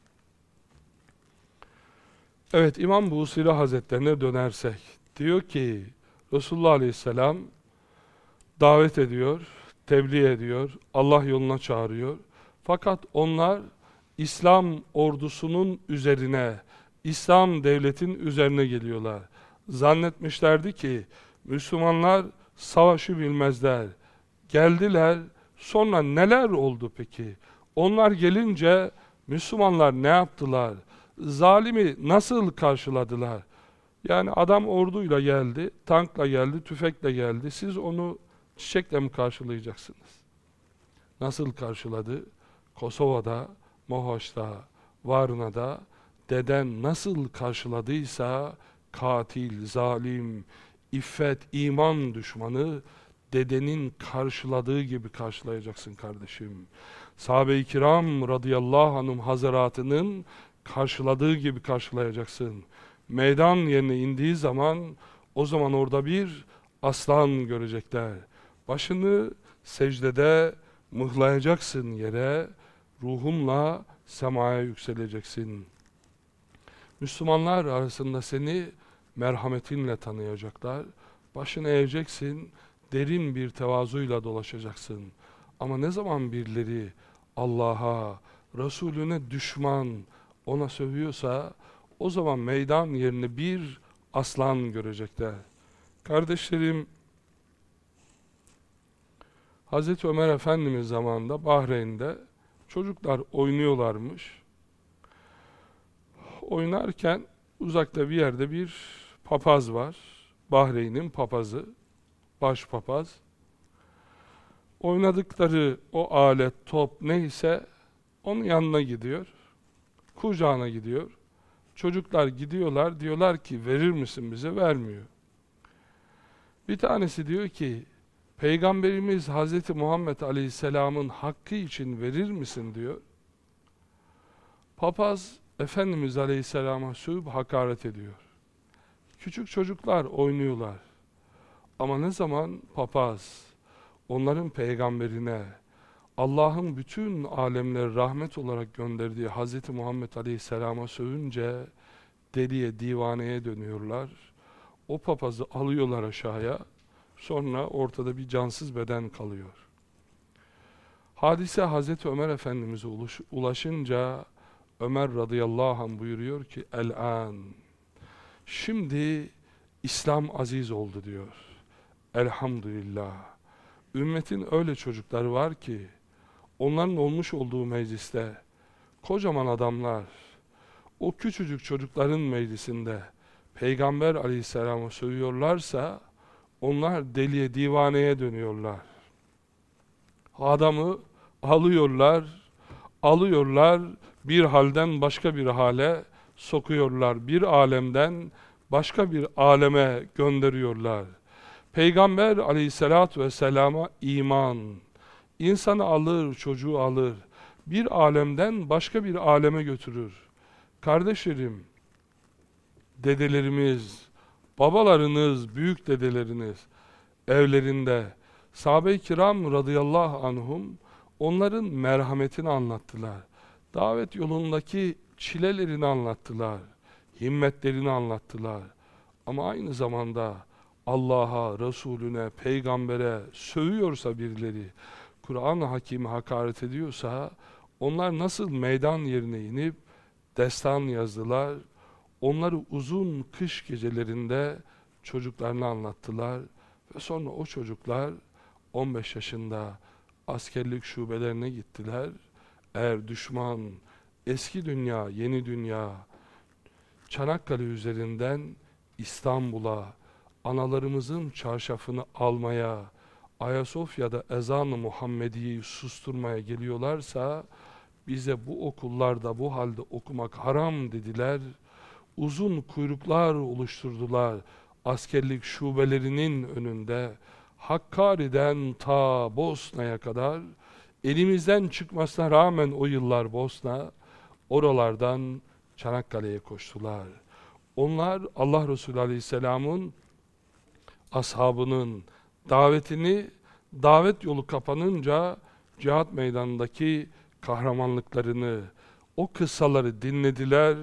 Evet İmam Busiri Hazretlerine dönersek diyor ki Resulullah Aleyhisselam davet ediyor, tebliğ ediyor, Allah yoluna çağırıyor. Fakat onlar İslam ordusunun üzerine, İslam devletin üzerine geliyorlar. Zannetmişlerdi ki Müslümanlar savaşı bilmezler. Geldiler, sonra neler oldu peki? Onlar gelince Müslümanlar ne yaptılar? Zalimi nasıl karşıladılar? Yani adam orduyla geldi, tankla geldi, tüfekle geldi. Siz onu çiçekle mi karşılayacaksınız? Nasıl karşıladı? Kosova'da, Mohoş'ta, Varna'da deden nasıl karşıladıysa katil, zalim, iffet, iman düşmanı dedenin karşıladığı gibi karşılayacaksın kardeşim. Sahabe-i kiram radıyallahu anhum hazaratının karşıladığı gibi karşılayacaksın. Meydan yerine indiği zaman o zaman orada bir aslan görecekler. Başını secdede mıhlayacaksın yere, ruhunla semaya yükseleceksin. Müslümanlar arasında seni merhametinle tanıyacaklar. Başını eğeceksin, derin bir tevazuyla dolaşacaksın. Ama ne zaman birileri Allah'a, Resulüne düşman, ona sövüyorsa o zaman meydan yerine bir aslan görecekler. Kardeşlerim, Hz. Ömer Efendimiz zamanında Bahreyn'de çocuklar oynuyorlarmış. Oynarken uzakta bir yerde bir papaz var. Bahreyn'in papazı, baş papaz. Oynadıkları o alet, top neyse onun yanına gidiyor. Kucağına gidiyor. Çocuklar gidiyorlar, diyorlar ki verir misin bize? Vermiyor. Bir tanesi diyor ki Peygamberimiz Hz. Muhammed Aleyhisselam'ın hakkı için verir misin diyor. Papaz Efendimiz Aleyhisselam'a sövüp hakaret ediyor. Küçük çocuklar oynuyorlar. Ama ne zaman papaz onların peygamberine Allah'ın bütün alemleri rahmet olarak gönderdiği Hz. Muhammed Aleyhisselam'a sövünce deliye, divaneye dönüyorlar. O papazı alıyorlar aşağıya. Sonra ortada bir cansız beden kalıyor. Hadise Hazreti Ömer Efendimiz'e ulaşınca Ömer radıyallahu anh buyuruyor ki El-an Şimdi İslam aziz oldu diyor. Elhamdülillah. Ümmetin öyle çocukları var ki onların olmuş olduğu mecliste kocaman adamlar o küçücük çocukların meclisinde Peygamber aleyhisselamı sövüyorlarsa onlar deliye, divaneye dönüyorlar. Adamı alıyorlar, alıyorlar, bir halden başka bir hale sokuyorlar. Bir alemden başka bir aleme gönderiyorlar. Peygamber aleyhissalatü vesselama iman, insanı alır, çocuğu alır, bir alemden başka bir aleme götürür. Kardeşlerim, dedelerimiz, babalarınız, büyük dedeleriniz evlerinde sahabe-i kiram radıyallahu anhum onların merhametini anlattılar. Davet yolundaki çilelerini anlattılar. Himmetlerini anlattılar. Ama aynı zamanda Allah'a, Resulüne, peygambere sövüyorsa birileri, Kur'an-ı Hakim'e hakaret ediyorsa onlar nasıl meydan yerine inip destan yazdılar, Onları uzun kış gecelerinde çocuklarına anlattılar ve sonra o çocuklar 15 yaşında askerlik şubelerine gittiler. Eğer düşman eski dünya, yeni dünya, Çanakkale üzerinden İstanbul'a, analarımızın çarşafını almaya, Ayasofya'da ezan-ı Muhammediye'yi susturmaya geliyorlarsa, bize bu okullarda bu halde okumak haram dediler. Uzun kuyruklar oluşturdular askerlik şubelerinin önünde. Hakkari'den ta Bosna'ya kadar elimizden çıkmasına rağmen o yıllar Bosna oralardan Çanakkale'ye koştular. Onlar Allah Resulü Aleyhisselam'ın ashabının davetini davet yolu kapanınca cihat meydanındaki kahramanlıklarını o kıssaları dinlediler,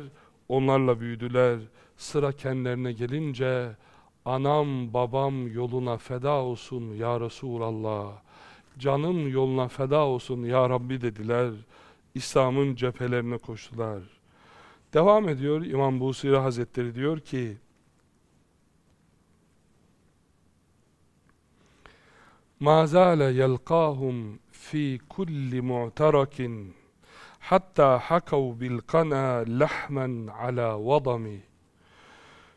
onlarla büyüdüler. Sıra kendilerine gelince anam babam yoluna feda olsun ya Resulallah. Canım yoluna feda olsun ya Rabbi dediler. İslam'ın cephelerine koştular. Devam ediyor İmam Busiri Hazretleri diyor ki مَا زَالَ يَلْقَاهُمْ فِي كُلِّ مُعْتَرَكٍ حَتَّى حَكَوْا بِالْقَنَى لَحْمًا عَلَى وَضَمِ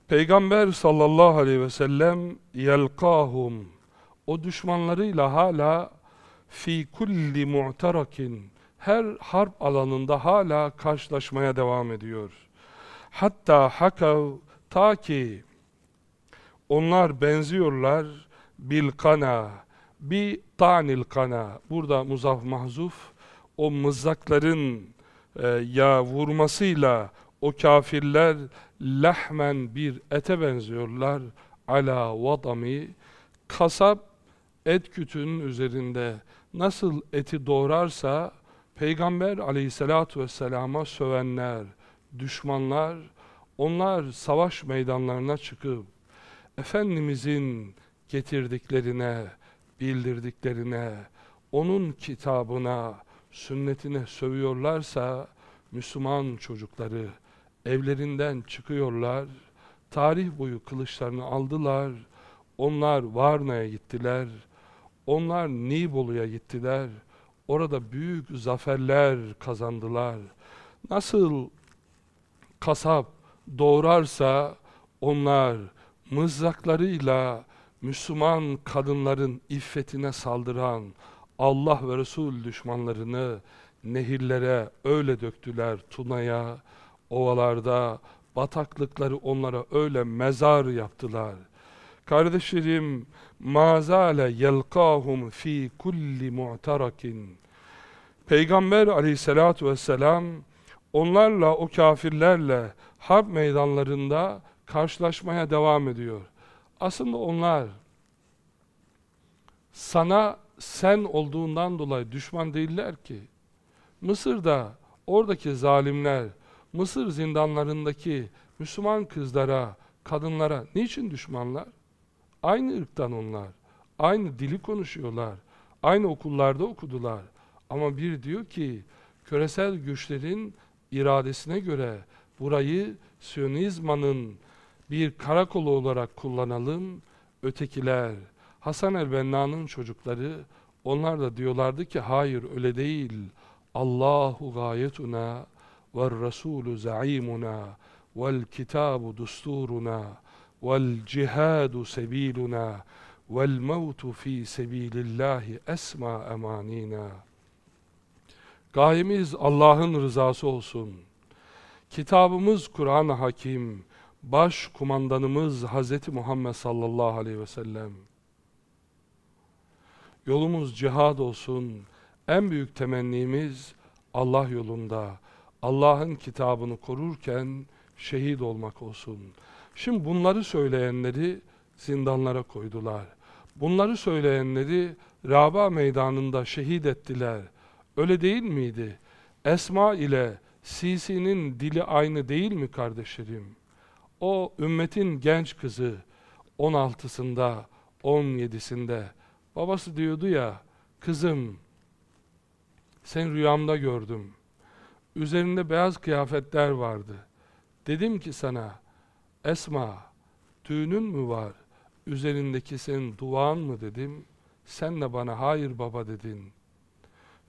Peygamber sallallahu aleyhi ve sellem yelkahum o düşmanlarıyla hala fi kulli mu'tarakin her harp alanında hala karşılaşmaya devam ediyor. Hatta hakav ta ki onlar benziyorlar bil kana bi tanil kana burada muzaf mahzuf o mızrakların e, ya vurmasıyla o kafirler lahmen bir ete benziyorlar ala vadami kasap et kütünün üzerinde. Nasıl eti doğrarsa Peygamber aleyhissalatu vesselama sövenler, düşmanlar, onlar savaş meydanlarına çıkıp Efendimizin getirdiklerine, bildirdiklerine, onun kitabına, sünnetine sövüyorlarsa Müslüman çocukları evlerinden çıkıyorlar, tarih boyu kılıçlarını aldılar, onlar Varna'ya gittiler, onlar Nibolu'ya gittiler, orada büyük zaferler kazandılar. Nasıl kasap doğrarsa onlar mızraklarıyla Müslüman kadınların iffetine saldıran Allah ve Resul düşmanlarını nehirlere öyle döktüler Tuna'ya, ovalarda, bataklıkları onlara öyle mezar yaptılar. Kardeşlerim, mazale yelkahum fi kulli mu'tarakin. Peygamber aleyhissalatu vesselam onlarla o kafirlerle harp meydanlarında karşılaşmaya devam ediyor. Aslında onlar sana sen olduğundan dolayı düşman değiller ki. Mısır'da oradaki zalimler Mısır zindanlarındaki Müslüman kızlara, kadınlara niçin düşmanlar? Aynı ırktan onlar. Aynı dili konuşuyorlar. Aynı okullarda okudular. Ama bir diyor ki küresel güçlerin iradesine göre burayı Siyonizmanın bir karakol olarak kullanalım. Ötekiler, Hasan el-Benna'nın çocukları, onlar da diyorlardı ki hayır öyle değil. Allahu gayetuna ve Resulü zaimuna vel kitabu dusturuna vel cihadu sebiluna vel mevtu fi sebilillahi esma emanina. Gayemiz Allah'ın rızası olsun. Kitabımız Kur'an-ı Hakim baş kumandanımız Hz. Muhammed sallallahu aleyhi ve sellem. Yolumuz cihad olsun. En büyük temennimiz Allah yolunda, Allah'ın kitabını korurken şehit olmak olsun. Şimdi bunları söyleyenleri zindanlara koydular. Bunları söyleyenleri Raba meydanında şehit ettiler. Öyle değil miydi? Esma ile Sisi'nin dili aynı değil mi kardeşlerim? O ümmetin genç kızı 16'sında, 17'sinde babası diyordu ya, kızım sen rüyamda gördüm. Üzerinde beyaz kıyafetler vardı. Dedim ki sana, Esma, düğünün mü var? Üzerindeki senin duan mı dedim. Sen de bana hayır baba dedin.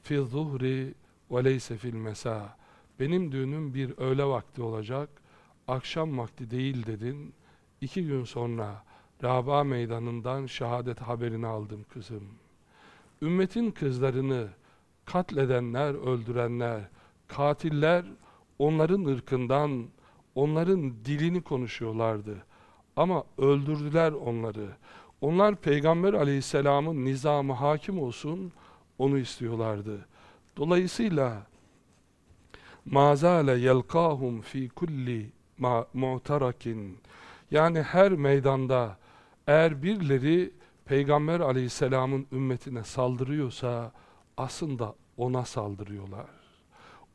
Fil zuhri ve leyse fil mesa. Benim düğünüm bir öğle vakti olacak akşam vakti değil dedin. İki gün sonra Raba meydanından şehadet haberini aldım kızım. Ümmetin kızlarını katledenler, öldürenler, katiller onların ırkından, onların dilini konuşuyorlardı. Ama öldürdüler onları. Onlar Peygamber aleyhisselamın nizamı hakim olsun, onu istiyorlardı. Dolayısıyla mazale yelkahum fi kulli mu'tarakin yani her meydanda eğer birileri Peygamber aleyhisselamın ümmetine saldırıyorsa aslında ona saldırıyorlar.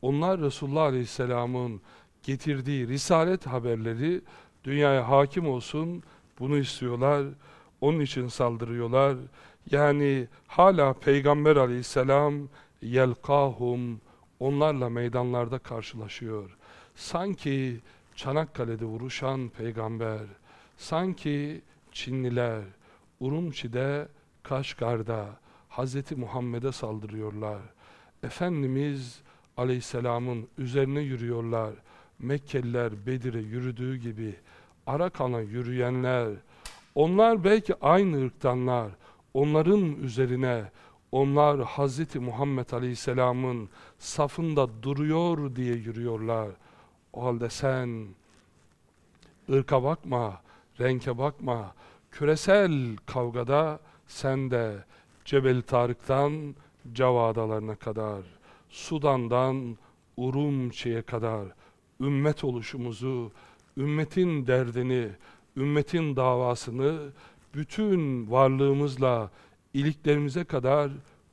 Onlar Resulullah aleyhisselamın getirdiği risalet haberleri dünyaya hakim olsun bunu istiyorlar. Onun için saldırıyorlar. Yani hala Peygamber aleyhisselam yelkahum onlarla meydanlarda karşılaşıyor. Sanki Çanakkale'de vuruşan peygamber, sanki Çinliler Urumçi'de, Kaşgar'da Hz. Muhammed'e saldırıyorlar. Efendimiz Aleyhisselam'ın üzerine yürüyorlar. Mekkeliler Bedir'e yürüdüğü gibi Arakan'a yürüyenler, onlar belki aynı ırktanlar, onların üzerine onlar Hz. Muhammed Aleyhisselam'ın safında duruyor diye yürüyorlar. O halde sen ırka bakma, renke bakma, küresel kavgada sen de Cebel Tarık'tan Cava Adalarına kadar, Sudan'dan Urumçi'ye kadar ümmet oluşumuzu, ümmetin derdini, ümmetin davasını bütün varlığımızla iliklerimize kadar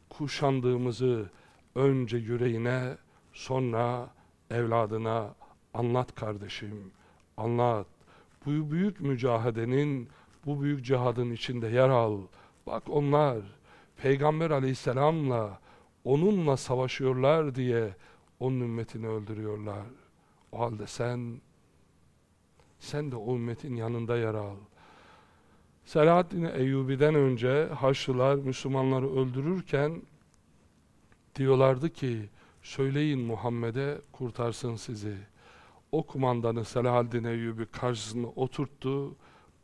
kuşandığımızı önce yüreğine, sonra evladına anlat kardeşim, anlat. Bu büyük mücahedenin, bu büyük cihadın içinde yer al. Bak onlar Peygamber aleyhisselamla, onunla savaşıyorlar diye onun ümmetini öldürüyorlar. O halde sen, sen de o ümmetin yanında yer al. Selahaddin Eyyubi'den önce Haçlılar Müslümanları öldürürken diyorlardı ki söyleyin Muhammed'e kurtarsın sizi. O kumandanı Selahaddin Eyyubi karşısına oturttu,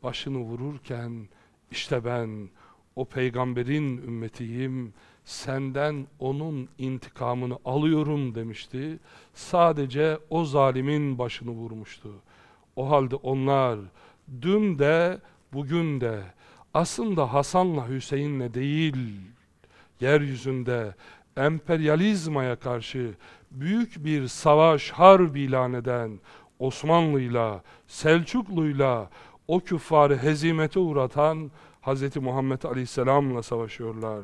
başını vururken işte ben o peygamberin ümmetiyim, senden onun intikamını alıyorum demişti. Sadece o zalimin başını vurmuştu. O halde onlar dün de bugün de aslında Hasan'la Hüseyin'le değil, yeryüzünde emperyalizmaya karşı büyük bir savaş harp ilan eden Osmanlı'yla, Selçuklu'yla o küffarı hezimete uğratan Hz. Muhammed Aleyhisselam'la savaşıyorlar.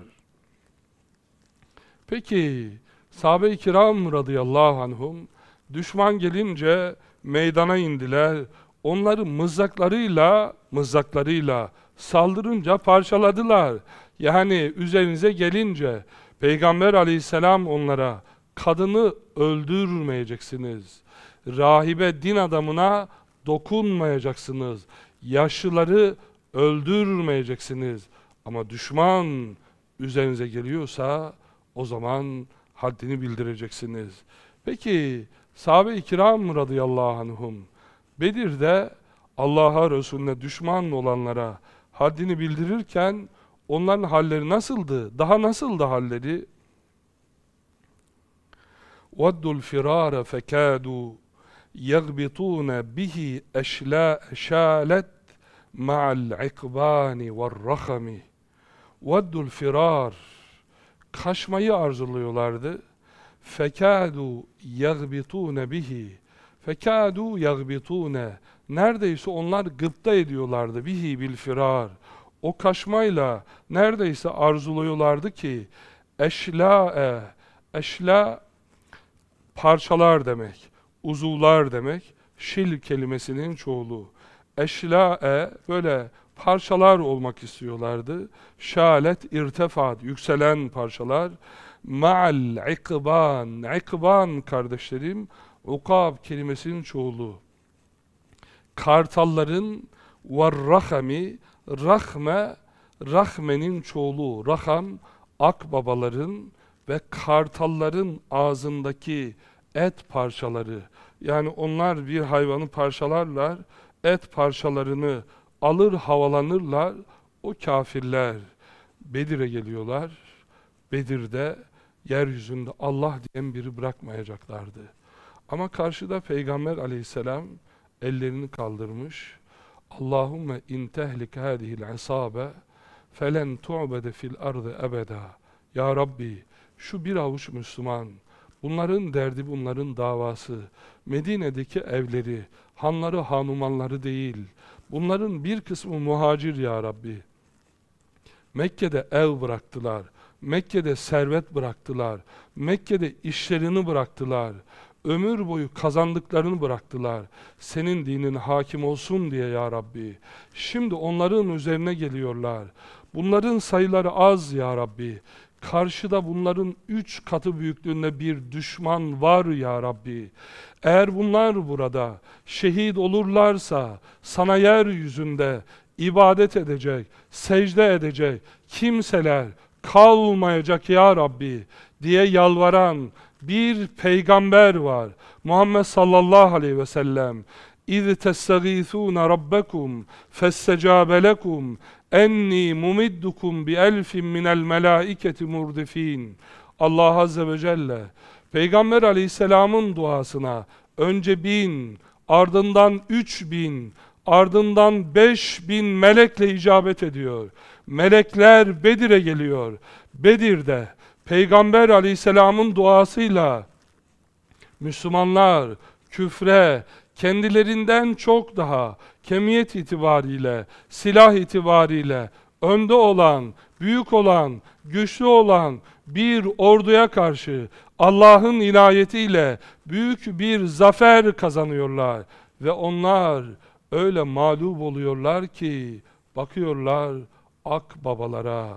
Peki sahabe-i kiram radıyallahu anhum düşman gelince meydana indiler. Onları mızraklarıyla mızraklarıyla saldırınca parçaladılar. Yani üzerinize gelince Peygamber aleyhisselam onlara kadını öldürmeyeceksiniz. Rahibe din adamına dokunmayacaksınız. Yaşlıları öldürmeyeceksiniz. Ama düşman üzerinize geliyorsa o zaman haddini bildireceksiniz. Peki sahabe-i kiram radıyallahu anhum Bedir'de Allah'a Resulüne düşman olanlara haddini bildirirken onların halleri nasıldı? Daha nasıldı halleri? وَدُّوا الْفِرَارَ فَكَادُوا يَغْبِطُونَ بِهِ اَشْلَاءَ شَالَتْ مَعَ الْعِقْبَانِ وَالرَّخَمِ وَدُّوا الْفِرَارِ Kaçmayı arzuluyorlardı. فَكَادُوا يَغْبِطُونَ بِهِ فَكَادُوا يَغْبِطُونَ Neredeyse onlar gıpta ediyorlardı. Bihi bil firar. O kaçmayla neredeyse arzuluyorlardı ki eşla'e eşla parçalar demek, uzuvlar demek, şil kelimesinin çoğulu. Eşla'e böyle parçalar olmak istiyorlardı. Şalet irtefat, yükselen parçalar. Ma'al ikban, ikban kardeşlerim, ukab kelimesinin çoğulu. Kartalların varrahami, rahme, rahmenin çoğulu, raham, akbabaların ve kartalların ağzındaki et parçaları Yani onlar bir hayvanı parçalarlar, et parçalarını alır havalanırlar. O kafirler Bedir'e geliyorlar. Bedir'de yeryüzünde Allah diyen biri bırakmayacaklardı. Ama karşıda Peygamber aleyhisselam ellerini kaldırmış. Allahümme in tehlik hadihil isabe felen tu'bede fil ardı ebeda. Ya Rabbi şu bir avuç Müslüman, bunların derdi bunların davası, Medine'deki evleri, hanları hanumanları değil, bunların bir kısmı muhacir ya Rabbi. Mekke'de ev bıraktılar, Mekke'de servet bıraktılar, Mekke'de işlerini bıraktılar, ömür boyu kazandıklarını bıraktılar. Senin dinin hakim olsun diye ya Rabbi. Şimdi onların üzerine geliyorlar. Bunların sayıları az ya Rabbi. Karşıda bunların üç katı büyüklüğünde bir düşman var ya Rabbi. Eğer bunlar burada şehit olurlarsa sana yeryüzünde ibadet edecek, secde edecek kimseler kalmayacak ya Rabbi diye yalvaran bir peygamber var. Muhammed sallallahu aleyhi ve sellem اِذْ تَسْتَغِيثُونَ رَبَّكُمْ فَاسْتَجَابَ لَكُمْ enni mumiddukum bi elfin minel melaiketi murdifin. Allah Azze ve Celle Peygamber Aleyhisselam'ın duasına önce bin, ardından üç bin, ardından beş bin melekle icabet ediyor. Melekler Bedir'e geliyor. Bedir'de Peygamber Aleyhisselam'ın duasıyla Müslümanlar küfre, kendilerinden çok daha kemiyet itibariyle, silah itibariyle önde olan, büyük olan, güçlü olan bir orduya karşı Allah'ın inayetiyle büyük bir zafer kazanıyorlar ve onlar öyle mağlup oluyorlar ki bakıyorlar ak babalara,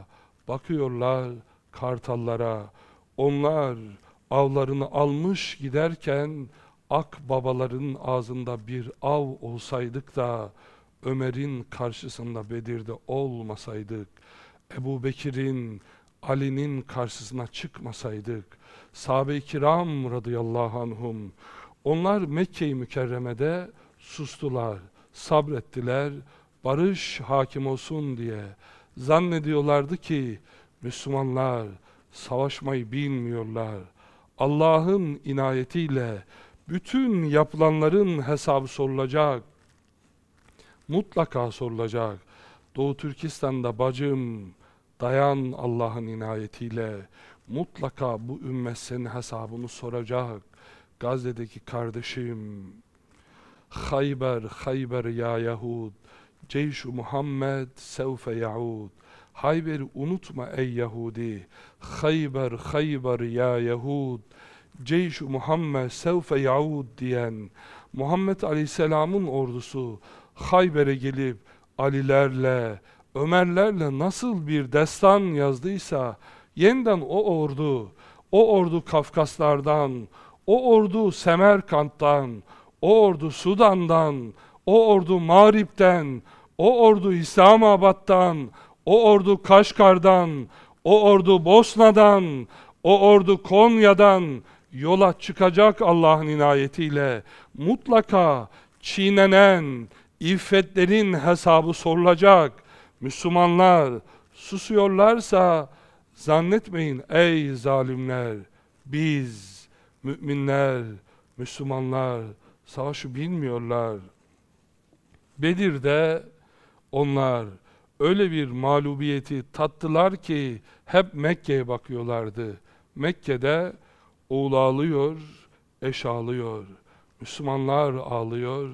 bakıyorlar kartallara. Onlar avlarını almış giderken ak babaların ağzında bir av olsaydık da Ömer'in karşısında Bedir'de olmasaydık, Ebu Bekir'in, Ali'nin karşısına çıkmasaydık, sahabe-i kiram radıyallahu anhum, onlar Mekke-i Mükerreme'de sustular, sabrettiler, barış hakim olsun diye. Zannediyorlardı ki Müslümanlar savaşmayı bilmiyorlar. Allah'ın inayetiyle bütün yapılanların hesabı sorulacak. Mutlaka sorulacak. Doğu Türkistan'da bacım dayan Allah'ın inayetiyle. Mutlaka bu ümmet senin hesabını soracak. Gazze'deki kardeşim Hayber, Hayber ya Yahud Ceyşu Muhammed sevfe yaud Hayber'i unutma ey Yahudi Hayber, Hayber ya Yahud Ceyş Muhammed sevfe yaud diyen Muhammed Aleyhisselam'ın ordusu Hayber'e gelip Alilerle, Ömerlerle nasıl bir destan yazdıysa yeniden o ordu, o ordu Kafkaslardan, o ordu Semerkant'tan, o ordu Sudan'dan, o ordu Mağrip'ten, o ordu İslamabad'dan, o ordu Kaşgar'dan, o ordu Bosna'dan, o ordu Konya'dan, yola çıkacak Allah'ın inayetiyle mutlaka çiğnenen iffetlerin hesabı sorulacak. Müslümanlar susuyorlarsa zannetmeyin ey zalimler biz müminler, Müslümanlar savaşı bilmiyorlar. Bedir'de onlar öyle bir mağlubiyeti tattılar ki hep Mekke'ye bakıyorlardı. Mekke'de Oğul ağlıyor, eş ağlıyor. Müslümanlar ağlıyor.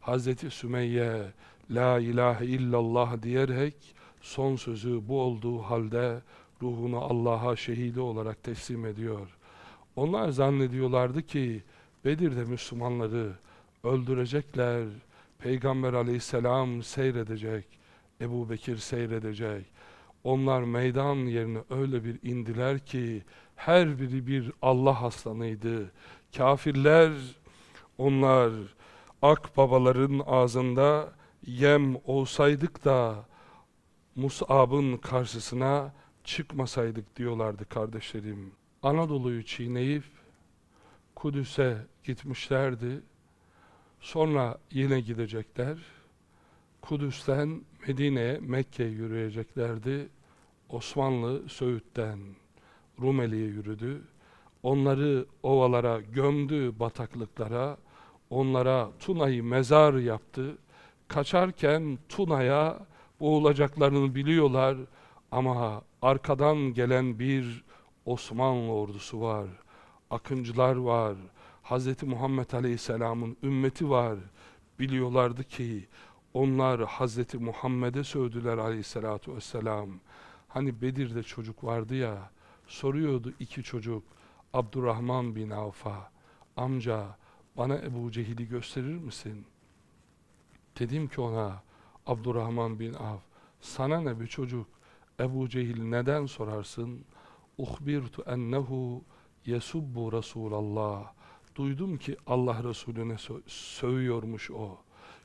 Hazreti Sümeyye La ilahe illallah diyerek son sözü bu olduğu halde ruhunu Allah'a şehidi olarak teslim ediyor. Onlar zannediyorlardı ki Bedir'de Müslümanları öldürecekler. Peygamber aleyhisselam seyredecek. Ebu Bekir seyredecek. Onlar meydan yerine öyle bir indiler ki her biri bir Allah aslanıydı. Kafirler onlar ak babaların ağzında yem olsaydık da Mus'ab'ın karşısına çıkmasaydık diyorlardı kardeşlerim. Anadolu'yu çiğneyip Kudüs'e gitmişlerdi. Sonra yine gidecekler. Kudüs'ten Medine'ye, Mekke'ye yürüyeceklerdi. Osmanlı Söğüt'ten Rumeli'ye yürüdü. Onları ovalara gömdü, bataklıklara. Onlara Tuna'yı mezar yaptı. Kaçarken Tuna'ya boğulacaklarını biliyorlar. Ama arkadan gelen bir Osmanlı ordusu var. Akıncılar var. Hz. Muhammed Aleyhisselam'ın ümmeti var. Biliyorlardı ki onlar Hz. Muhammed'e sövdüler Aleyhisselatü Vesselam. Hani Bedir'de çocuk vardı ya, soruyordu iki çocuk, Abdurrahman bin Avf'a, amca bana Ebu Cehil'i gösterir misin? Dedim ki ona, Abdurrahman bin Avf, sana ne bir çocuk, Ebu Cehil neden sorarsın? Uhbirtu ennehu yesubbu Resulallah. Duydum ki Allah Resulüne sö sövüyormuş o.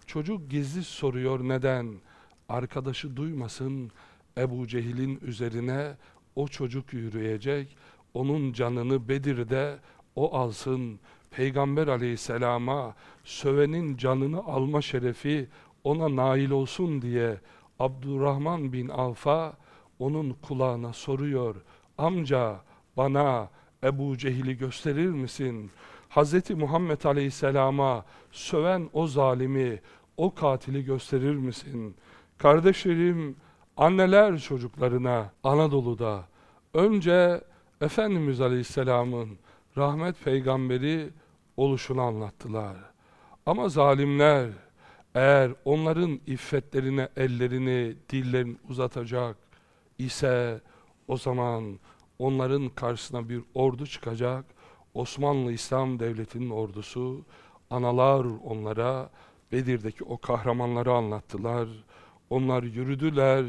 Çocuk gizli soruyor neden? Arkadaşı duymasın Ebu Cehil'in üzerine o çocuk yürüyecek. Onun canını Bedir'de o alsın. Peygamber aleyhisselama sövenin canını alma şerefi ona nail olsun diye Abdurrahman bin Avf'a onun kulağına soruyor. Amca bana Ebu Cehil'i gösterir misin? Hz. Muhammed Aleyhisselam'a söven o zalimi, o katili gösterir misin? Kardeşlerim, anneler çocuklarına Anadolu'da önce Efendimiz Aleyhisselam'ın rahmet peygamberi oluşunu anlattılar. Ama zalimler eğer onların iffetlerine ellerini, dillerini uzatacak ise o zaman onların karşısına bir ordu çıkacak. Osmanlı İslam Devleti'nin ordusu, analar onlara Bedir'deki o kahramanları anlattılar. Onlar yürüdüler.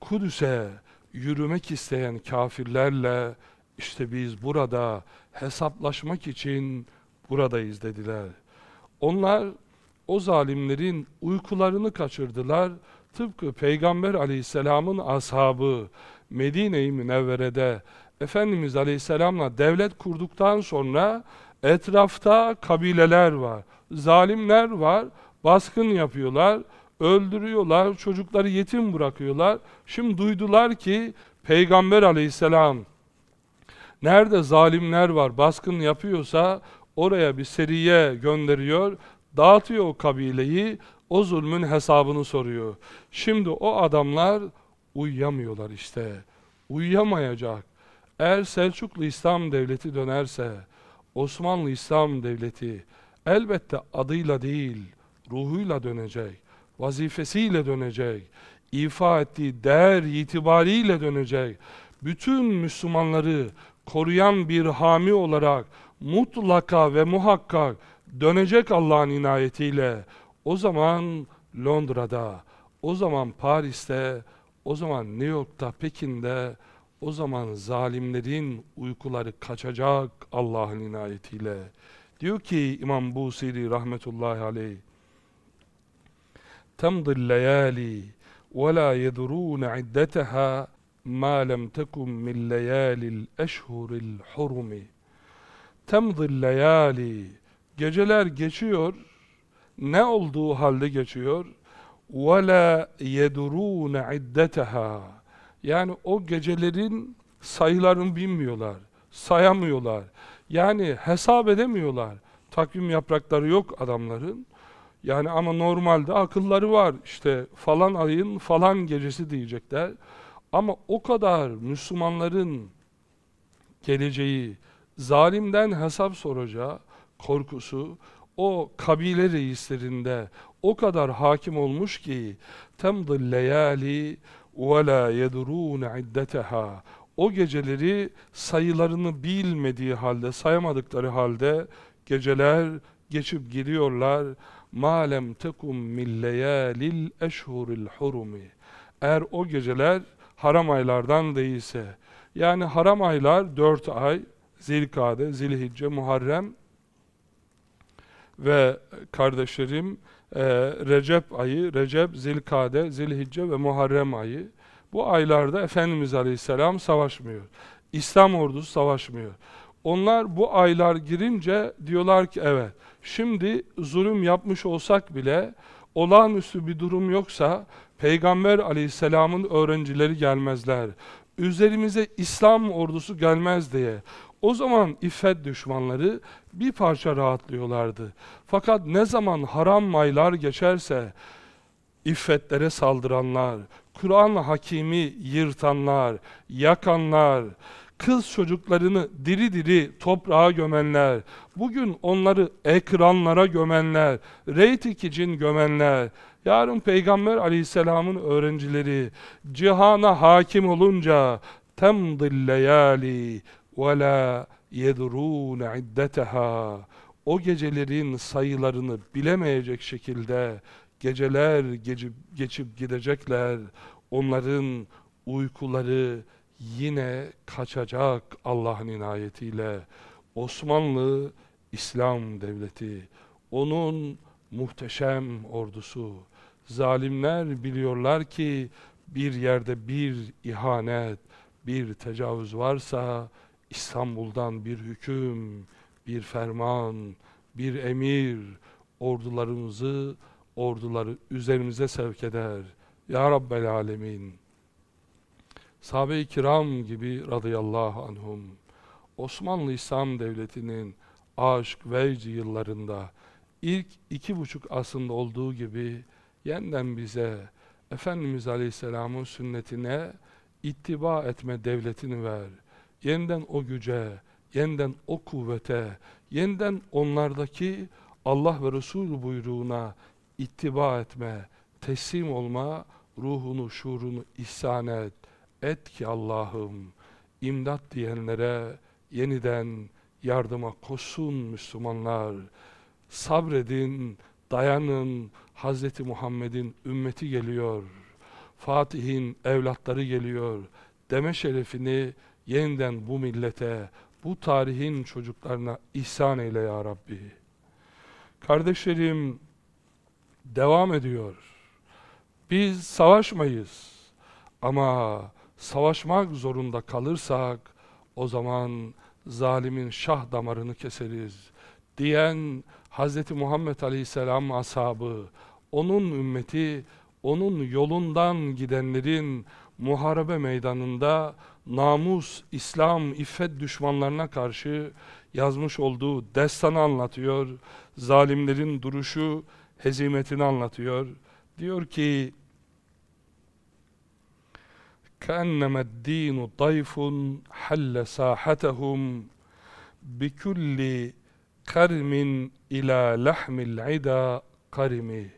Kudüs'e yürümek isteyen kafirlerle işte biz burada hesaplaşmak için buradayız dediler. Onlar o zalimlerin uykularını kaçırdılar. Tıpkı Peygamber aleyhisselamın ashabı Medine-i Münevvere'de Efendimiz aleyhisselamla devlet kurduktan sonra etrafta kabileler var, zalimler var, baskın yapıyorlar, öldürüyorlar, çocukları yetim bırakıyorlar. Şimdi duydular ki Peygamber aleyhisselam nerede zalimler var, baskın yapıyorsa oraya bir seriye gönderiyor, dağıtıyor o kabileyi, o zulmün hesabını soruyor. Şimdi o adamlar uyuyamıyorlar işte. Uyuyamayacak. Eğer Selçuklu İslam Devleti dönerse, Osmanlı İslam Devleti elbette adıyla değil, ruhuyla dönecek, vazifesiyle dönecek, ifa ettiği değer itibariyle dönecek. Bütün Müslümanları koruyan bir hami olarak mutlaka ve muhakkak dönecek Allah'ın inayetiyle. O zaman Londra'da, o zaman Paris'te, o zaman New York'ta, Pekin'de, o zaman zalimlerin uykuları kaçacak Allah'ın inayetiyle. Diyor ki İmam Busiri rahmetullahi aleyh, تمضي الليالي ولا يدرون عدتها ما لم تكن من ليالي الأشهر الحرم تمضي الليالي geceler geçiyor ne olduğu halde geçiyor وَلَا يَدُرُونَ عِدَّتَهَا Yani o gecelerin sayılarını bilmiyorlar, sayamıyorlar. Yani hesap edemiyorlar. Takvim yaprakları yok adamların. Yani ama normalde akılları var. İşte falan ayın falan gecesi diyecekler. Ama o kadar Müslümanların geleceği, zalimden hesap soracağı korkusu, o kabile reislerinde o kadar hakim olmuş ki temdil leyali ve la yedurun iddeteha o geceleri sayılarını bilmediği halde sayamadıkları halde geceler geçip gidiyorlar malem tekum min leyalil eşhuril hurumi eğer o geceler haram aylardan değilse yani haram aylar dört ay Zilkade, Zilhicce, Muharrem ve kardeşlerim e, Recep ayı, Recep, Zilkade, Zilhicce ve Muharrem ayı bu aylarda Efendimiz Aleyhisselam savaşmıyor. İslam ordusu savaşmıyor. Onlar bu aylar girince diyorlar ki evet, şimdi zulüm yapmış olsak bile olağanüstü bir durum yoksa Peygamber aleyhisselamın öğrencileri gelmezler. Üzerimize İslam ordusu gelmez diye. O zaman iffet düşmanları bir parça rahatlıyorlardı. Fakat ne zaman haram maylar geçerse, iffetlere saldıranlar, Kur'an hakimi yırtanlar, yakanlar, kız çocuklarını diri diri toprağa gömenler, bugün onları ekranlara gömenler, reyting için gömenler, yarın Peygamber aleyhisselamın öğrencileri cihana hakim olunca temdil leyali ve la yedrûne iddeteha o gecelerin sayılarını bilemeyecek şekilde geceler geçip, geçip gidecekler. Onların uykuları yine kaçacak Allah'ın inayetiyle. Osmanlı İslam devleti, onun muhteşem ordusu. Zalimler biliyorlar ki bir yerde bir ihanet, bir tecavüz varsa İstanbul'dan bir hüküm, bir ferman, bir emir ordularımızı, orduları üzerimize sevk eder. Ya Rabbel Alemin. Sahabe-i kiram gibi radıyallahu anhum Osmanlı İslam Devleti'nin aşk vecd yıllarında ilk iki buçuk asında olduğu gibi yeniden bize Efendimiz Aleyhisselam'ın sünnetine ittiba etme devletini ver. Yeniden o güce, yeniden o kuvvete, yeniden onlardaki Allah ve Resul buyruğuna ittiba etme, teslim olma, ruhunu, şuurunu ihsan et. Et ki Allah'ım imdat diyenlere yeniden yardıma koşsun Müslümanlar. Sabredin, dayanın. Hz. Muhammed'in ümmeti geliyor. Fatih'in evlatları geliyor. Deme şerefini yeniden bu millete, bu tarihin çocuklarına ihsan eyle ya Rabbi. Kardeşlerim, devam ediyor. Biz savaşmayız. Ama savaşmak zorunda kalırsak o zaman zalimin şah damarını keseriz diyen Hz. Muhammed Aleyhisselam ashabı, onun ümmeti, onun yolundan gidenlerin muharebe meydanında namus, İslam, iffet düşmanlarına karşı yazmış olduğu destanı anlatıyor. Zalimlerin duruşu, hezimetini anlatıyor. Diyor ki كأنما الدين ضيف حل ساحتهم بكل كرم إلى لحم العدا karimi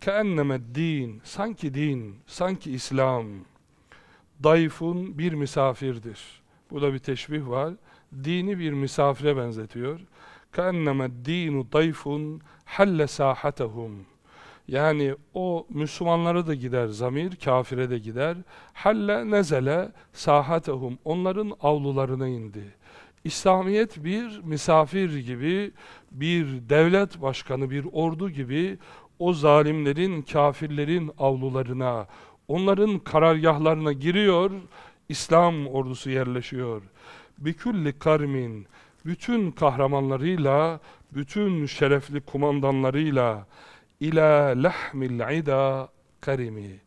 كأنما din sanki din sanki İslam dayfun bir misafirdir bu da bir teşbih var dini bir misafire benzetiyor كأنما dinu dayfun halle sahatehum yani o Müslümanlara da gider zamir, kafire de gider. Halle nezele sahatehum. Onların avlularına indi. İslamiyet bir misafir gibi, bir devlet başkanı, bir ordu gibi o zalimlerin, kafirlerin avlularına, onların karargahlarına giriyor, İslam ordusu yerleşiyor. Bikülli karmin, bütün kahramanlarıyla, bütün şerefli kumandanlarıyla, ila lahmil ida karimi.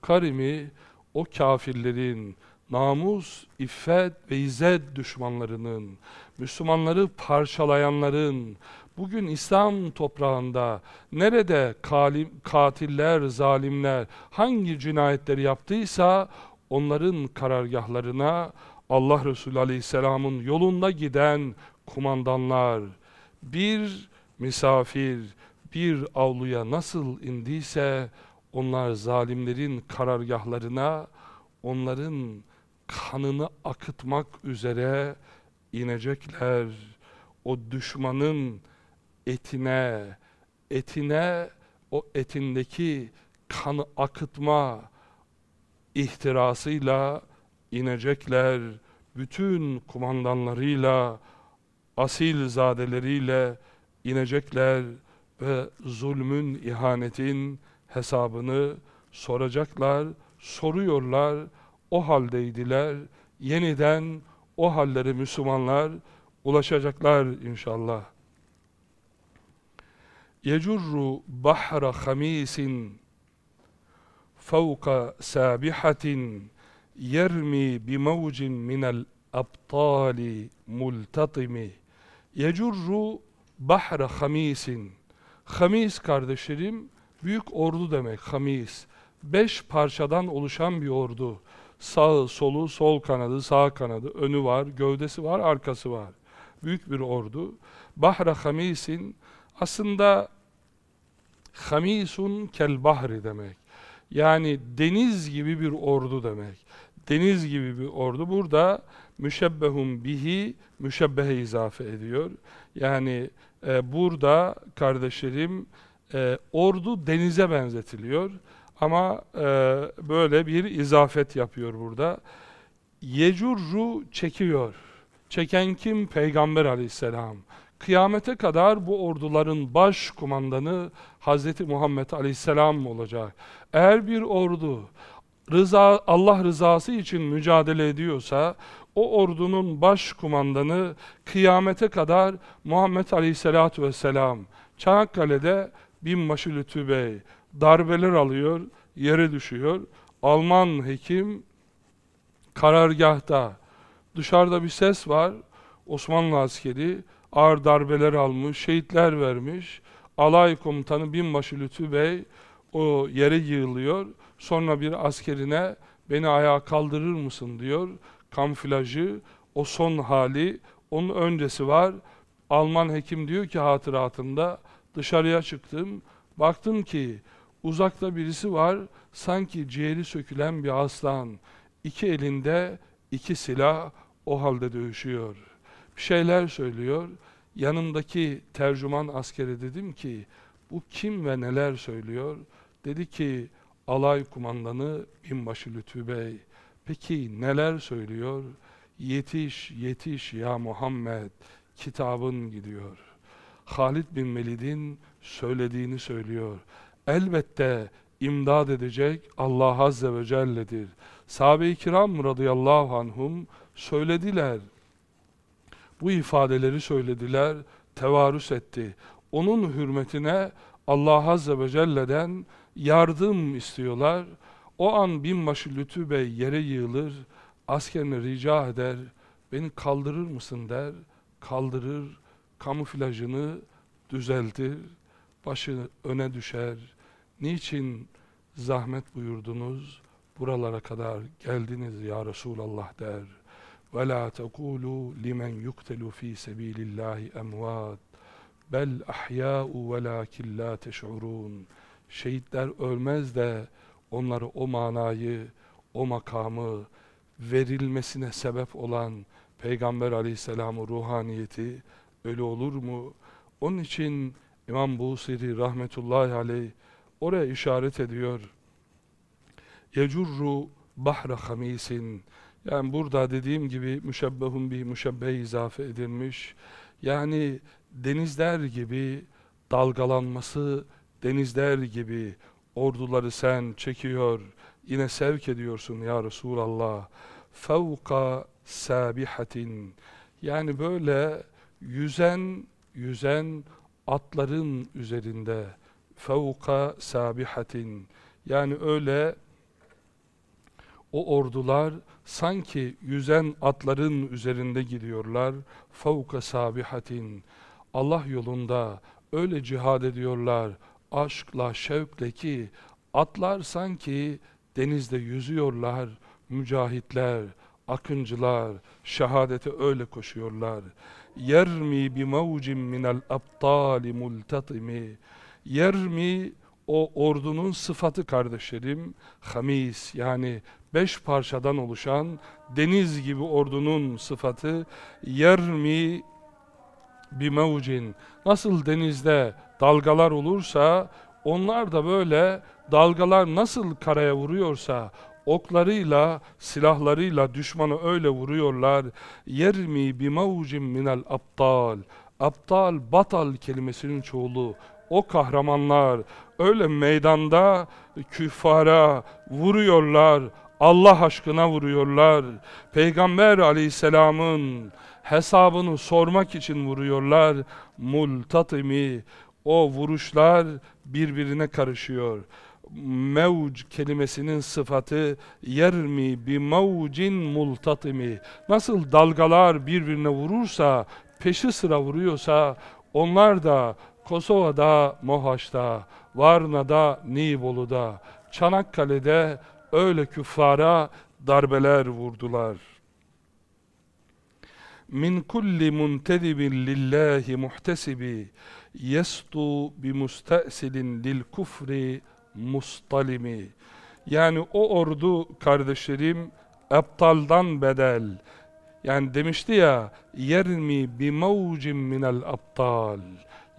Karimi o kafirlerin, namus, iffet ve izzet düşmanlarının, Müslümanları parçalayanların, bugün İslam toprağında nerede kalim, katiller, zalimler hangi cinayetleri yaptıysa onların karargahlarına Allah Resulü Aleyhisselam'ın yolunda giden kumandanlar, bir misafir, bir avluya nasıl indiyse onlar zalimlerin karargahlarına onların kanını akıtmak üzere inecekler. O düşmanın etine, etine o etindeki kanı akıtma ihtirasıyla inecekler. Bütün kumandanlarıyla, asil zadeleriyle inecekler ve zulmün, ihanetin hesabını soracaklar, soruyorlar, o haldeydiler. Yeniden o halleri Müslümanlar ulaşacaklar inşallah. Yecurru bahra hamisin fevka sabihatin yermi bimevcin minel abtali multatimi yecurru bahra hamisin hamis kardeşlerim büyük ordu demek hamis beş parçadan oluşan bir ordu Sağı, solu, sol kanadı, sağ kanadı, önü var, gövdesi var, arkası var. Büyük bir ordu. Bahra Hamis'in aslında Hamisun kel bahri demek. Yani deniz gibi bir ordu demek. Deniz gibi bir ordu. Burada müşebbehun bihi müşebbehe izafe ediyor. Yani e, burada kardeşlerim e, ordu denize benzetiliyor. Ama e, böyle bir izafet yapıyor burada. Yecurru çekiyor. Çeken kim? Peygamber aleyhisselam. Kıyamete kadar bu orduların baş kumandanı Hz. Muhammed aleyhisselam olacak. Eğer bir ordu rıza, Allah rızası için mücadele ediyorsa o ordunun baş kumandanı kıyamete kadar Muhammed aleyhisselatu vesselam Çanakkale'de binbaşı Lütfü Bey darbeler alıyor, yere düşüyor. Alman hekim karargahta dışarıda bir ses var. Osmanlı askeri ağır darbeler almış, şehitler vermiş. Alay komutanı binbaşı Lütfü Bey o yere yığılıyor. Sonra bir askerine beni ayağa kaldırır mısın diyor. Kamuflajı, o son hali, onun öncesi var. Alman hekim diyor ki hatıratında dışarıya çıktım. Baktım ki uzakta birisi var sanki ciğeri sökülen bir aslan. İki elinde iki silah o halde dövüşüyor. Bir şeyler söylüyor. Yanındaki tercüman askere dedim ki bu kim ve neler söylüyor? Dedi ki alay kumandanı binbaşı Lütfü Bey. Peki neler söylüyor? Yetiş, yetiş ya Muhammed, kitabın gidiyor. Halid bin Velid'in söylediğini söylüyor. Elbette imdad edecek Allah Azze ve Celle'dir. Sahabe-i kiram radıyallahu anhum söylediler. Bu ifadeleri söylediler, tevarüs etti. Onun hürmetine Allah Azze ve Celle'den yardım istiyorlar. O an binbaşı Lütfü Bey yere yığılır, askerine rica eder, beni kaldırır mısın der, kaldırır, kamuflajını düzeltir, başı öne düşer. Niçin zahmet buyurdunuz, buralara kadar geldiniz ya Resulallah der. وَلَا تَقُولُوا لِمَنْ يُقْتَلُ ف۪ي سَب۪يلِ اللّٰهِ اَمْوَاتٍ bel ahya'u velakin la teş'urun. Şehitler ölmez de onları o manayı, o makamı verilmesine sebep olan Peygamber Aleyhisselam'ın ruhaniyeti ölü olur mu? Onun için İmam Busiri rahmetullahi aleyh oraya işaret ediyor. Yecurru bahra hamisin yani burada dediğim gibi müşebbehun bir müşebbeh izafe edilmiş. Yani denizler gibi dalgalanması, denizler gibi orduları sen çekiyor, yine sevk ediyorsun ya Resulallah. Fevka sabihatin. Yani böyle yüzen, yüzen atların üzerinde. Fevka sabihatin. Yani öyle o ordular sanki yüzen atların üzerinde gidiyorlar. Fevka sabihatin. Allah yolunda öyle cihad ediyorlar aşkla şevkle ki atlar sanki denizde yüzüyorlar mücahitler akıncılar şehadete öyle koşuyorlar. Yermi bi mevcin minel abtali multatimi? Yermi o ordunun sıfatı kardeşlerim? Hamis yani beş parçadan oluşan deniz gibi ordunun sıfatı. Yermi bi mevcin? Nasıl denizde dalgalar olursa onlar da böyle dalgalar nasıl karaya vuruyorsa oklarıyla, silahlarıyla düşmanı öyle vuruyorlar. Yermi bi mevcin minel aptal. Aptal, batal kelimesinin çoğulu. O kahramanlar öyle meydanda küffara vuruyorlar, Allah aşkına vuruyorlar. Peygamber aleyhisselamın hesabını sormak için vuruyorlar. Multatimi o vuruşlar birbirine karışıyor. Mevc kelimesinin sıfatı yermi bi mevcin multatimi. Nasıl dalgalar birbirine vurursa, peşi sıra vuruyorsa onlar da Kosova'da, Mohaç'ta, Varna'da, Nibolu'da, Çanakkale'de öyle küffara darbeler vurdular. Min kulli muntedibin lillahi muhtesibi yestu bi mustesilin lil kufri mustalimi. Yani o ordu kardeşlerim aptaldan bedel. Yani demişti ya yermi bi mevcin minel aptal.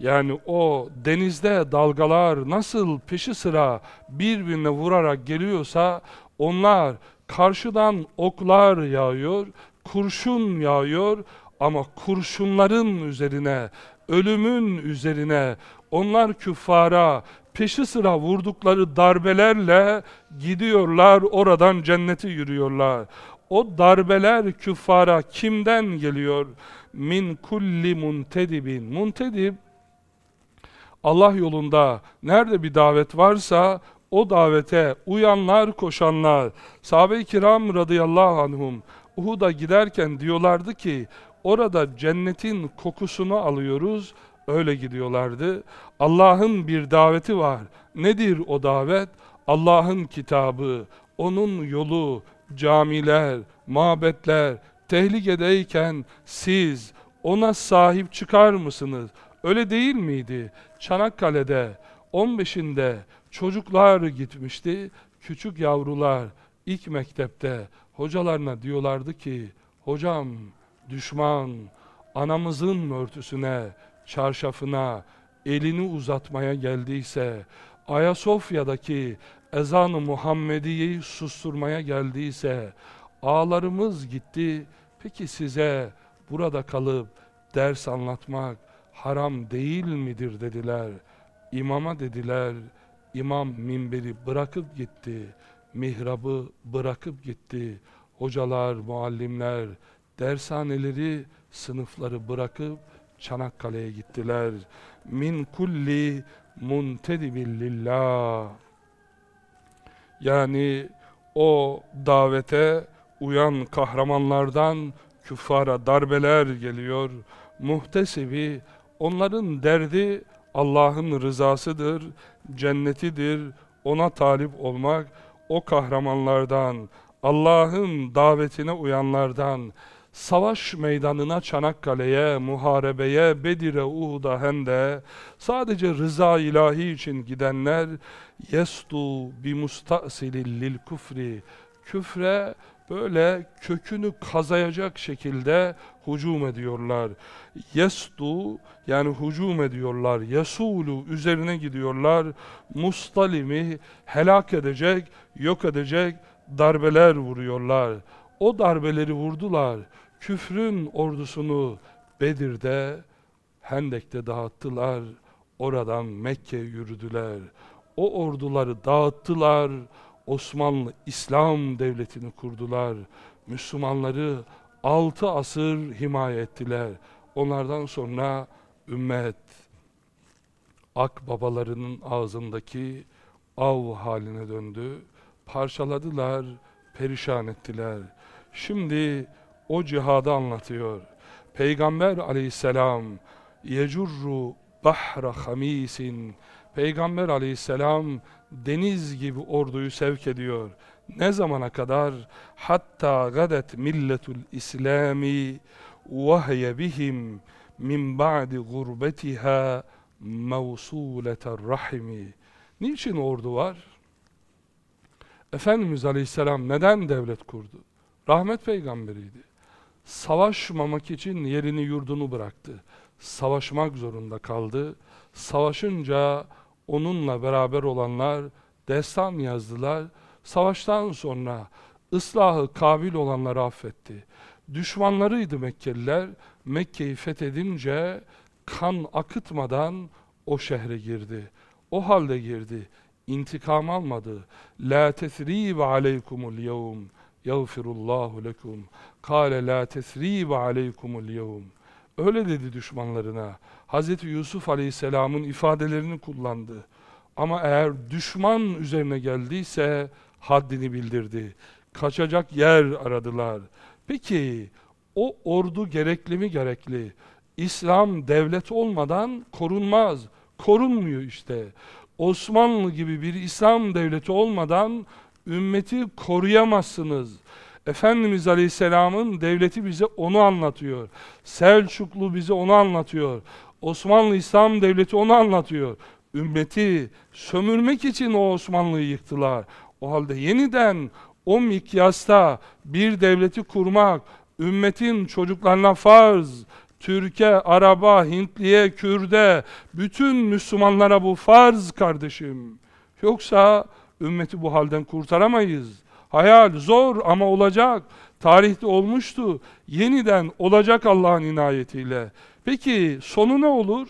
Yani o denizde dalgalar nasıl peşi sıra birbirine vurarak geliyorsa onlar karşıdan oklar yağıyor, kurşun yağıyor ama kurşunların üzerine, ölümün üzerine onlar küffara peşi sıra vurdukları darbelerle gidiyorlar oradan cenneti yürüyorlar. O darbeler küffara kimden geliyor? Min kulli muntedibin. Muntedib Allah yolunda nerede bir davet varsa o davete uyanlar, koşanlar, sahabe-i kiram radıyallahu anhum Uhud'a giderken diyorlardı ki orada cennetin kokusunu alıyoruz, öyle gidiyorlardı. Allah'ın bir daveti var. Nedir o davet? Allah'ın kitabı, onun yolu, camiler, mabetler tehlikedeyken siz ona sahip çıkar mısınız? Öyle değil miydi? Çanakkale'de 15'inde çocuklar gitmişti. Küçük yavrular ilk mektepte hocalarına diyorlardı ki hocam düşman anamızın örtüsüne, çarşafına elini uzatmaya geldiyse Ayasofya'daki ezanı Muhammediye'yi susturmaya geldiyse ağlarımız gitti. Peki size burada kalıp ders anlatmak haram değil midir dediler. İmama dediler, imam minberi bırakıp gitti. Mihrabı bırakıp gitti. Hocalar, muallimler, dershaneleri, sınıfları bırakıp Çanakkale'ye gittiler. Min kulli muntedibin lillah. Yani o davete uyan kahramanlardan küffara darbeler geliyor. Muhtesibi Onların derdi Allah'ın rızasıdır, cennetidir, ona talip olmak, o kahramanlardan, Allah'ın davetine uyanlardan, savaş meydanına Çanakkale'ye, muharebeye, Bedir'e, Uhud'a hem de sadece rıza ilahi için gidenler yestu bi mustasilil lil kufri küfre böyle kökünü kazayacak şekilde hücum ediyorlar. Yestu yani hücum ediyorlar. Yesulu üzerine gidiyorlar. Mustalimi helak edecek, yok edecek darbeler vuruyorlar. O darbeleri vurdular. Küfrün ordusunu Bedir'de, Hendek'te dağıttılar. Oradan Mekke yürüdüler. O orduları dağıttılar. Osmanlı İslam devletini kurdular. Müslümanları altı asır himaye ettiler. Onlardan sonra ümmet ak babalarının ağzındaki av haline döndü. Parçaladılar, perişan ettiler. Şimdi o cihadı anlatıyor. Peygamber aleyhisselam yecurru bahra hamisin Peygamber aleyhisselam deniz gibi orduyu sevk ediyor. Ne zamana kadar? Hatta gadet milletul İslami vehye bihim min ba'di gurbetiha mevsuleten rahimi. Niçin ordu var? Efendimiz aleyhisselam neden devlet kurdu? Rahmet peygamberiydi. Savaşmamak için yerini yurdunu bıraktı. Savaşmak zorunda kaldı. Savaşınca onunla beraber olanlar destan yazdılar. Savaştan sonra ıslahı kabil olanları affetti. Düşmanlarıydı Mekkeliler. Mekke'yi fethedince kan akıtmadan o şehre girdi. O halde girdi. intikam almadı. La tesribe aleykumul yevm yağfirullahu lekum. Kale la tesribe aleykumul yevm. Öyle dedi düşmanlarına. Hz. Yusuf Aleyhisselam'ın ifadelerini kullandı. Ama eğer düşman üzerine geldiyse haddini bildirdi. Kaçacak yer aradılar. Peki o ordu gerekli mi gerekli? İslam devlet olmadan korunmaz. Korunmuyor işte. Osmanlı gibi bir İslam devleti olmadan ümmeti koruyamazsınız. Efendimiz Aleyhisselam'ın devleti bize onu anlatıyor. Selçuklu bize onu anlatıyor. Osmanlı İslam Devleti onu anlatıyor. Ümmeti sömürmek için o Osmanlı'yı yıktılar. O halde yeniden o mikyasta bir devleti kurmak, ümmetin çocuklarına farz, Türkiye, Araba, Hintliye, Kürde, bütün Müslümanlara bu farz kardeşim. Yoksa ümmeti bu halden kurtaramayız. Hayal zor ama olacak. Tarihte olmuştu. Yeniden olacak Allah'ın inayetiyle. Peki sonu ne olur?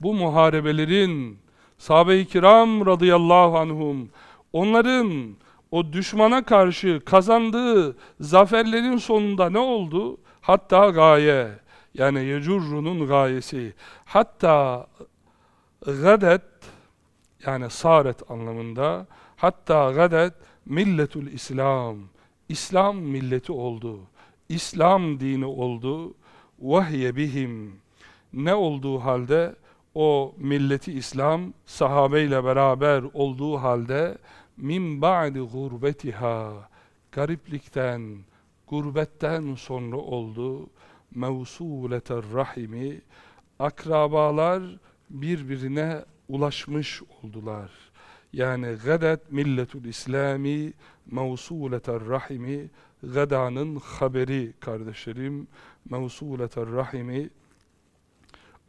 Bu muharebelerin sahabe-i kiram radıyallahu anhum onların o düşmana karşı kazandığı zaferlerin sonunda ne oldu? Hatta gaye yani yecurrunun gayesi hatta gadet yani saret anlamında hatta gadet milletül İslam. İslam milleti oldu. İslam dini oldu. Vahye bihim. Ne olduğu halde o milleti İslam sahabeyle beraber olduğu halde min ba'di gurbetiha. Gariplikten, gurbetten sonra oldu. Mevsuleter rahimi akrabalar birbirine ulaşmış oldular. Yani gadet milletül İslami mevsuleter rahimi gadanın haberi kardeşlerim mevsuleter rahimi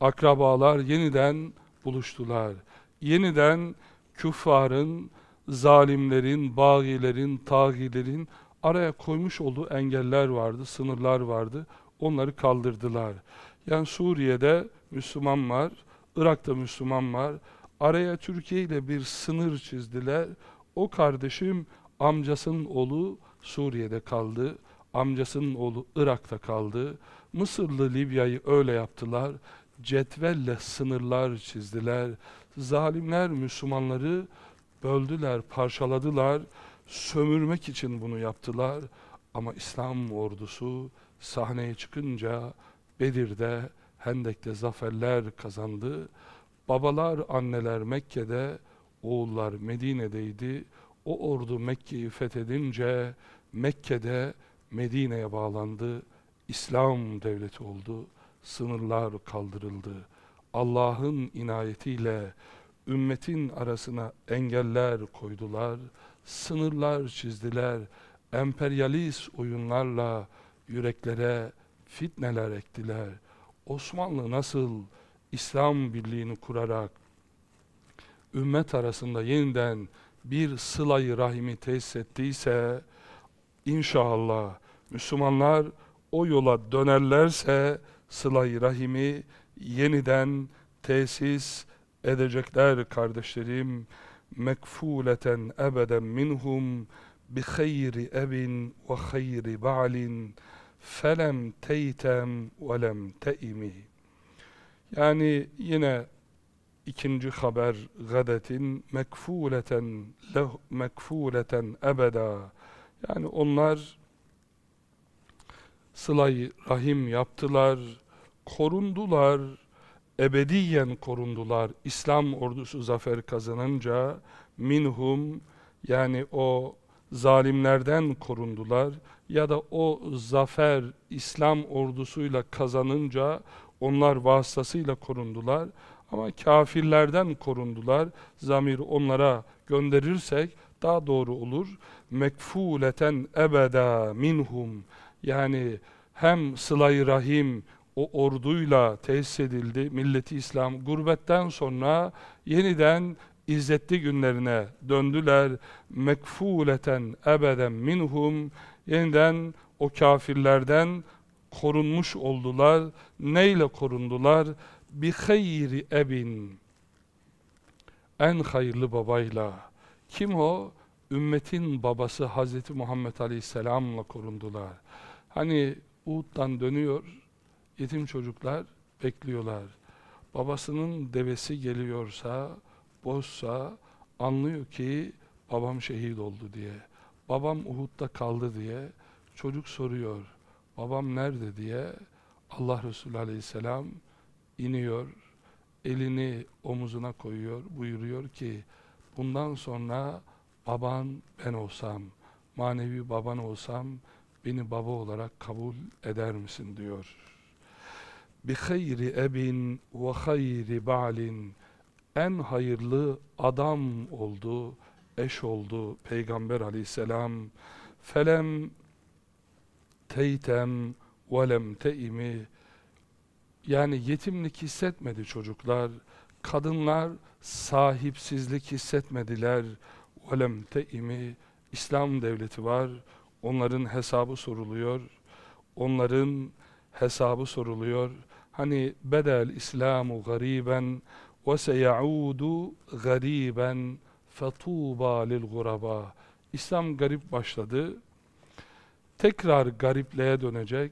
akrabalar yeniden buluştular. Yeniden küffarın, zalimlerin, bağilerin, tağilerin araya koymuş olduğu engeller vardı, sınırlar vardı. Onları kaldırdılar. Yani Suriye'de Müslüman var, Irak'ta Müslüman var. Araya Türkiye ile bir sınır çizdiler. O kardeşim amcasının oğlu Suriye'de kaldı. Amcasının oğlu Irak'ta kaldı. Mısırlı Libya'yı öyle yaptılar. Cetvelle sınırlar çizdiler. Zalimler Müslümanları böldüler, parçaladılar. Sömürmek için bunu yaptılar. Ama İslam ordusu sahneye çıkınca Bedir'de, Hendek'te zaferler kazandı. Babalar, anneler Mekke'de, oğullar Medine'deydi. O ordu Mekke'yi fethedince Mekke'de Medine'ye bağlandı. İslam devleti oldu. Sınırlar kaldırıldı. Allah'ın inayetiyle ümmetin arasına engeller koydular. Sınırlar çizdiler. Emperyalist oyunlarla yüreklere fitneler ektiler. Osmanlı nasıl İslam birliğini kurarak ümmet arasında yeniden bir sılayı rahimi tesis ettiyse inşallah Müslümanlar o yola dönerlerse sılayı rahimi yeniden tesis edecekler kardeşlerim. Mekfuleten ebeden minhum bi hayri ebin ve hayri ba'lin felem teytem ve lem teimi. Yani yine ikinci haber gadetin mekfuleten leh mekfuleten ebeda. Yani onlar sılayı rahim yaptılar korundular ebediyen korundular. İslam ordusu zafer kazanınca minhum yani o zalimlerden korundular ya da o zafer İslam ordusuyla kazanınca onlar vasıtasıyla korundular ama kafirlerden korundular. Zamir onlara gönderirsek daha doğru olur. Mekfuleten ebeda minhum yani hem sıla rahim o orduyla tesis edildi. Milleti İslam gurbetten sonra yeniden izzetli günlerine döndüler. Mekfuleten ebeden minhum yeniden o kafirlerden korunmuş oldular. Neyle korundular? Bi hayri ebin. en hayırlı babayla. Kim o? Ümmetin babası Hazreti Muhammed Aleyhisselam'la korundular. Hani Uhud'dan dönüyor, yetim çocuklar bekliyorlar. Babasının devesi geliyorsa, boşsa anlıyor ki babam şehit oldu diye. Babam Uhud'da kaldı diye çocuk soruyor. Babam nerede diye Allah Resulü Aleyhisselam iniyor, elini omuzuna koyuyor, buyuruyor ki bundan sonra baban ben olsam, manevi baban olsam beni baba olarak kabul eder misin diyor. Bi hayri ebin ve hayri ba'lin en hayırlı adam oldu, eş oldu Peygamber aleyhisselam. Felem teytem velem teimi yani yetimlik hissetmedi çocuklar. Kadınlar sahipsizlik hissetmediler. Velem teimi İslam devleti var. Onların hesabı soruluyor. Onların hesabı soruluyor. Hani bedel İslamu gariben gariben fetuba lil guraba. İslam garip başladı. Tekrar garipliğe dönecek.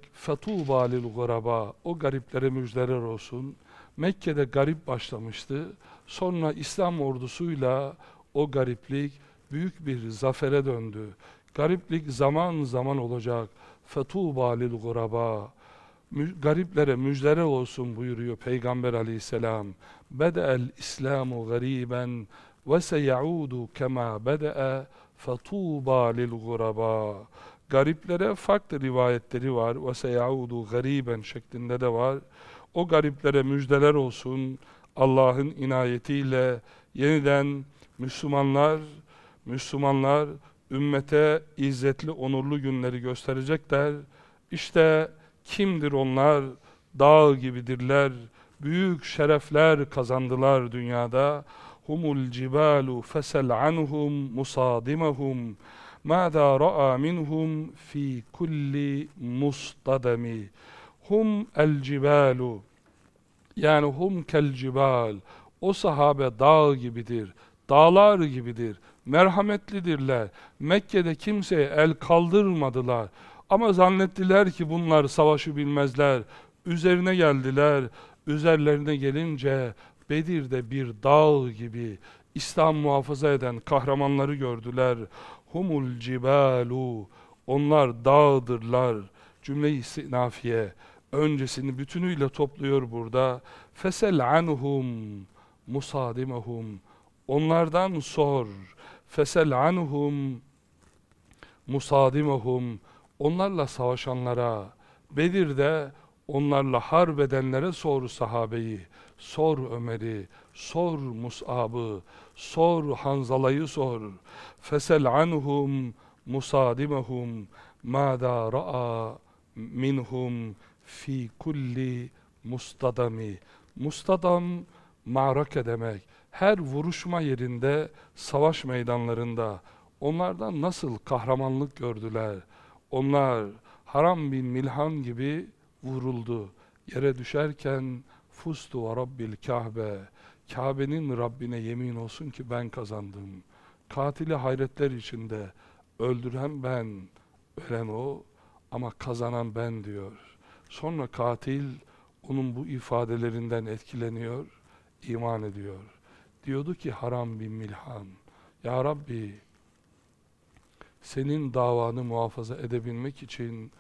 Lil guraba. O gariplere müjdeler olsun. Mekke'de garip başlamıştı. Sonra İslam ordusuyla o gariplik büyük bir zafere döndü. Gariplik zaman zaman olacak. Lil guraba. Gariplere müjdeler olsun buyuruyor Peygamber aleyhisselam. Gariben ve seyaudu kema bede'e fetuba lil guraba. Gariplere farklı rivayetleri var. Seyaudu gariben şeklinde de var. O gariplere müjdeler olsun. Allah'ın inayetiyle yeniden Müslümanlar Müslümanlar ümmete izzetli, onurlu günleri gösterecekler. İşte kimdir onlar? Dağ gibidirler. Büyük şerefler kazandılar dünyada. Humul cibalu fesel anhum musadimahum. Ra'a minhum fi kulli mustadami. Hum el cibalu. Yani hum kel cibal. O sahabe dağ gibidir. Dağlar gibidir merhametlidirler. Mekke'de kimseye el kaldırmadılar. Ama zannettiler ki bunlar savaşı bilmezler. Üzerine geldiler. Üzerlerine gelince Bedir'de bir dağ gibi İslam muhafaza eden kahramanları gördüler. Humul cibalu onlar dağdırlar. Cümle-i istinafiye öncesini bütünüyle topluyor burada. Fesel anhum musadimahum onlardan sor fesel anhum musadimahum onlarla savaşanlara Bedir'de onlarla harp edenlere sor sahabeyi sor Ömer'i sor Mus'ab'ı sor Hanzala'yı sor. Fesel anhum musadimahum mâdâ ra'a minhum fi kulli mustadami. Mustadam ma'rake demek her vuruşma yerinde, savaş meydanlarında. Onlardan nasıl kahramanlık gördüler. Onlar Haram bin Milhan gibi vuruldu. Yere düşerken fustu ve rabbil Kabe. Kabe'nin Rabbine yemin olsun ki ben kazandım. Katili hayretler içinde öldüren ben, ölen o ama kazanan ben diyor. Sonra katil onun bu ifadelerinden etkileniyor, iman ediyor. Diyordu ki Haram bin Milhan, Ya Rabbi senin davanı muhafaza edebilmek için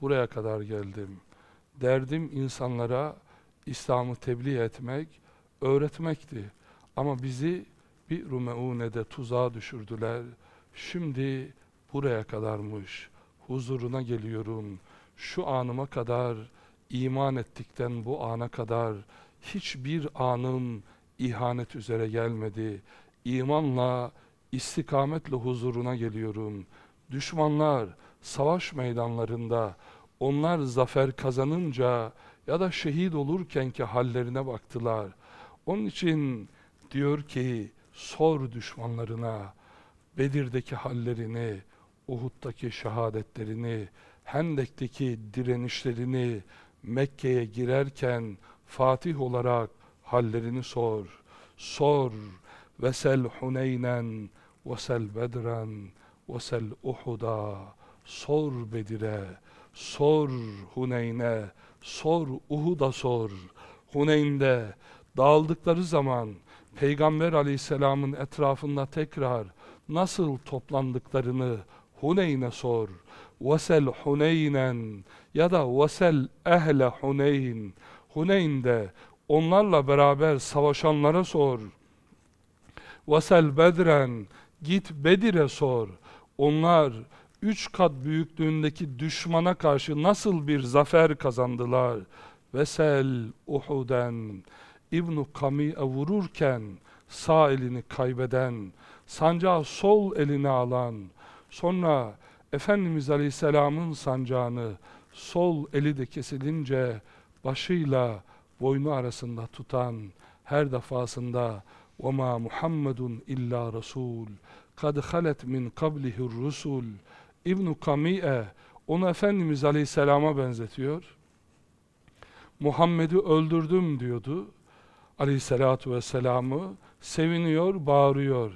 buraya kadar geldim. Derdim insanlara İslam'ı tebliğ etmek, öğretmekti. Ama bizi bir Rumeune'de tuzağa düşürdüler. Şimdi buraya kadarmış. Huzuruna geliyorum. Şu anıma kadar, iman ettikten bu ana kadar hiçbir anım ihanet üzere gelmedi. İmanla, istikametle huzuruna geliyorum. Düşmanlar savaş meydanlarında onlar zafer kazanınca ya da şehit olurkenki hallerine baktılar. Onun için diyor ki sor düşmanlarına Bedir'deki hallerini, Uhud'daki şehadetlerini, Hendek'teki direnişlerini, Mekke'ye girerken Fatih olarak hallerini sor. Sor Vesel Huneynen, vesel Bedren, vesel Uhud'a. Sor Bedir'e, sor Huneyn'e, sor Uhud'a sor. Huneyn'de dağıldıkları zaman Peygamber aleyhisselamın etrafında tekrar nasıl toplandıklarını Huneyn'e sor. Vesel Huneynen ya da vesel ehle Huneyn. Huneyn'de onlarla beraber savaşanlara sor. Vesel Bedren git Bedir'e sor. Onlar üç kat büyüklüğündeki düşmana karşı nasıl bir zafer kazandılar? Vesel Uhuden İbn-i Kami'e vururken sağ elini kaybeden, sancağı sol eline alan, sonra Efendimiz Aleyhisselam'ın sancağını sol eli de kesilince başıyla boynu arasında tutan her defasında وَمَا مُحَمَّدٌ illa Rasul kad halet min kablihir rusul İbn Kami'e onu Efendimiz Aleyhisselam'a benzetiyor. Muhammed'i öldürdüm diyordu. Aleyhisselatu Vesselam'ı seviniyor, bağırıyor.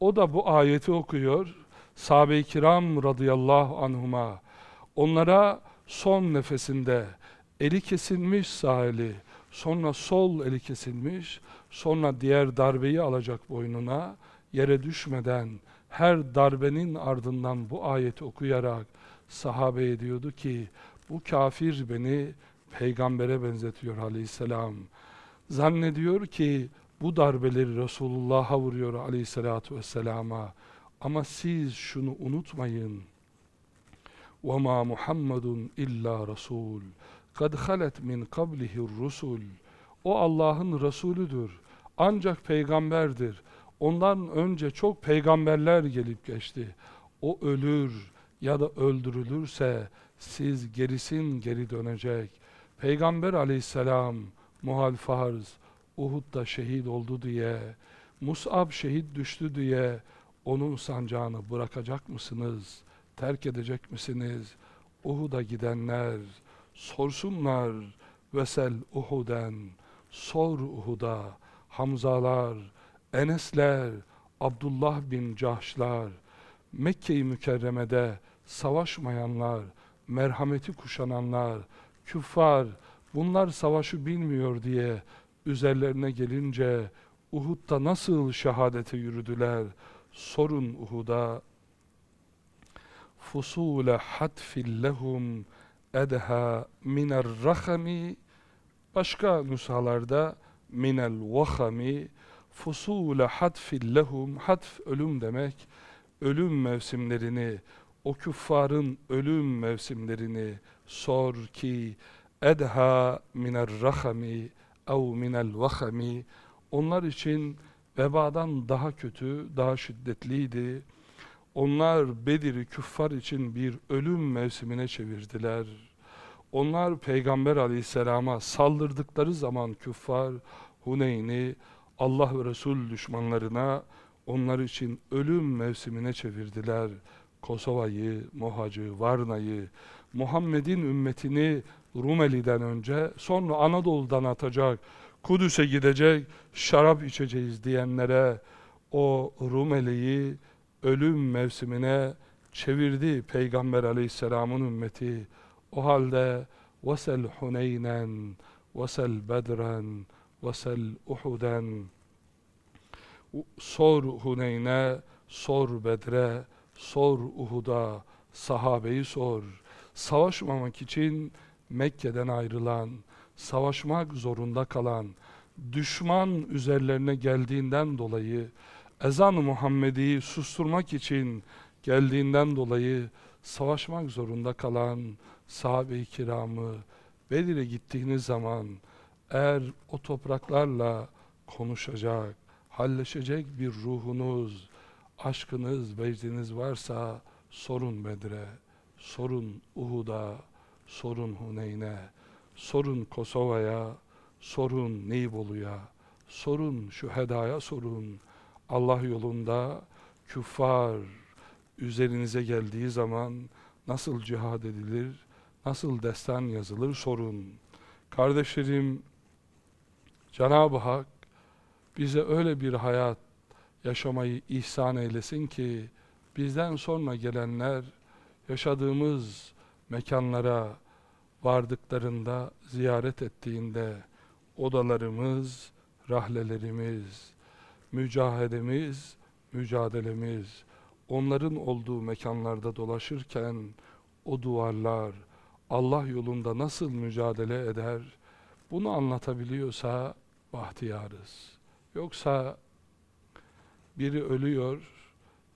O da bu ayeti okuyor. Sahabe-i kiram radıyallahu anhuma onlara son nefesinde eli kesilmiş sağ eli, sonra sol eli kesilmiş, sonra diğer darbeyi alacak boynuna, yere düşmeden her darbenin ardından bu ayeti okuyarak sahabeye diyordu ki, bu kafir beni peygambere benzetiyor aleyhisselam. Zannediyor ki bu darbeleri Resulullah'a vuruyor aleyhissalatu vesselama. Ama siz şunu unutmayın. وَمَا مُحَمَّدٌ illa Rasul. قَدْ خَلَتْ مِنْ قَبْلِهِ الرُّسُلُ O Allah'ın Resulüdür. Ancak peygamberdir. Ondan önce çok peygamberler gelip geçti. O ölür ya da öldürülürse siz gerisin geri dönecek. Peygamber aleyhisselam muhal farz Uhud'da şehit oldu diye Mus'ab şehit düştü diye onun sancağını bırakacak mısınız? Terk edecek misiniz? Uhud'a gidenler sorsunlar vesel Uhud'en sor Uhud'a Hamzalar, Enesler, Abdullah bin Cahşlar, Mekke-i Mükerreme'de savaşmayanlar, merhameti kuşananlar, küffar, bunlar savaşı bilmiyor diye üzerlerine gelince Uhud'da nasıl şehadete yürüdüler? Sorun Uhud'a. Fusule hatfil lehum edha miner rahami başka nüshalarda minel vahami fusule hatfil lehum hatf ölüm demek ölüm mevsimlerini o küffarın ölüm mevsimlerini sor ki edha minel rahami ev minel vahami onlar için vebadan daha kötü, daha şiddetliydi. Onlar Bedir'i küffar için bir ölüm mevsimine çevirdiler. Onlar Peygamber aleyhisselama saldırdıkları zaman küffar Huneyn'i Allah ve Resul düşmanlarına onlar için ölüm mevsimine çevirdiler. Kosova'yı, Mohacı, Varna'yı, Muhammed'in ümmetini Rumeli'den önce sonra Anadolu'dan atacak, Kudüs'e gidecek, şarap içeceğiz diyenlere o Rumeli'yi ölüm mevsimine çevirdi Peygamber aleyhisselamın ümmeti. O halde وَسَلْ حُنَيْنًا وَسَلْ بَدْرًا Vesel Uhud'en Sor Huneyn'e, sor Bedre, sor Uhud'a, sahabeyi sor. Savaşmamak için Mekke'den ayrılan, savaşmak zorunda kalan, düşman üzerlerine geldiğinden dolayı, ezan-ı Muhammedi'yi susturmak için geldiğinden dolayı savaşmak zorunda kalan sahabe-i kiramı Bedir'e gittiğiniz zaman eğer o topraklarla konuşacak, halleşecek bir ruhunuz, aşkınız, vecdiniz varsa sorun Bedir'e, sorun Uhud'a, sorun Huneyn'e, sorun Kosova'ya, sorun Neybolu'ya, sorun Şüheda'ya sorun. Allah yolunda küffar üzerinize geldiği zaman nasıl cihad edilir, nasıl destan yazılır sorun. Kardeşlerim, Cenab-ı Hak bize öyle bir hayat yaşamayı ihsan eylesin ki bizden sonra gelenler yaşadığımız mekanlara vardıklarında, ziyaret ettiğinde odalarımız, rahlelerimiz, mücahedemiz, mücadelemiz, onların olduğu mekanlarda dolaşırken o duvarlar Allah yolunda nasıl mücadele eder, bunu anlatabiliyorsa bahtiyarız. Yoksa biri ölüyor,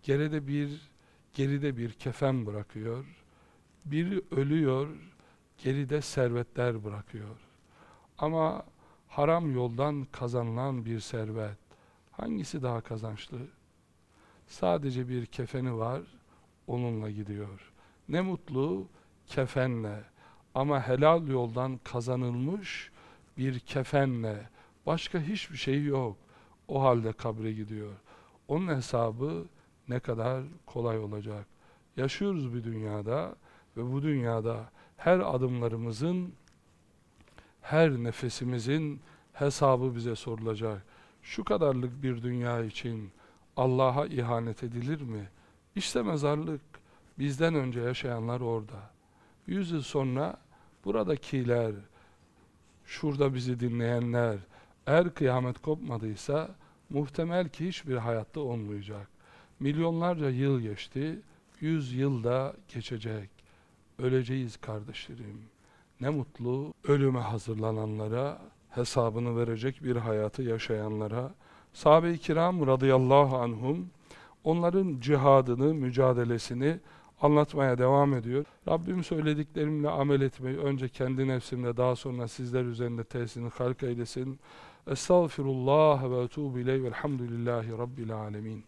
geride bir geride bir kefen bırakıyor. Biri ölüyor, geride servetler bırakıyor. Ama haram yoldan kazanılan bir servet hangisi daha kazançlı? Sadece bir kefeni var, onunla gidiyor. Ne mutlu kefenle ama helal yoldan kazanılmış bir kefenle başka hiçbir şey yok. O halde kabre gidiyor. Onun hesabı ne kadar kolay olacak. Yaşıyoruz bir dünyada ve bu dünyada her adımlarımızın, her nefesimizin hesabı bize sorulacak. Şu kadarlık bir dünya için Allah'a ihanet edilir mi? İşte mezarlık. Bizden önce yaşayanlar orada. Yüz yıl sonra buradakiler, şurada bizi dinleyenler, eğer kıyamet kopmadıysa muhtemel ki hiçbir hayatta olmayacak. Milyonlarca yıl geçti, yüz yıl da geçecek. Öleceğiz kardeşlerim. Ne mutlu ölüme hazırlananlara, hesabını verecek bir hayatı yaşayanlara. Sahabe-i kiram radıyallahu anhum, onların cihadını, mücadelesini anlatmaya devam ediyor. Rabbim söylediklerimle amel etmeyi önce kendi nefsimle daha sonra sizler üzerinde tesirini halk eylesin. Estağfirullah ve etubu ileyh velhamdülillahi rabbil alemin.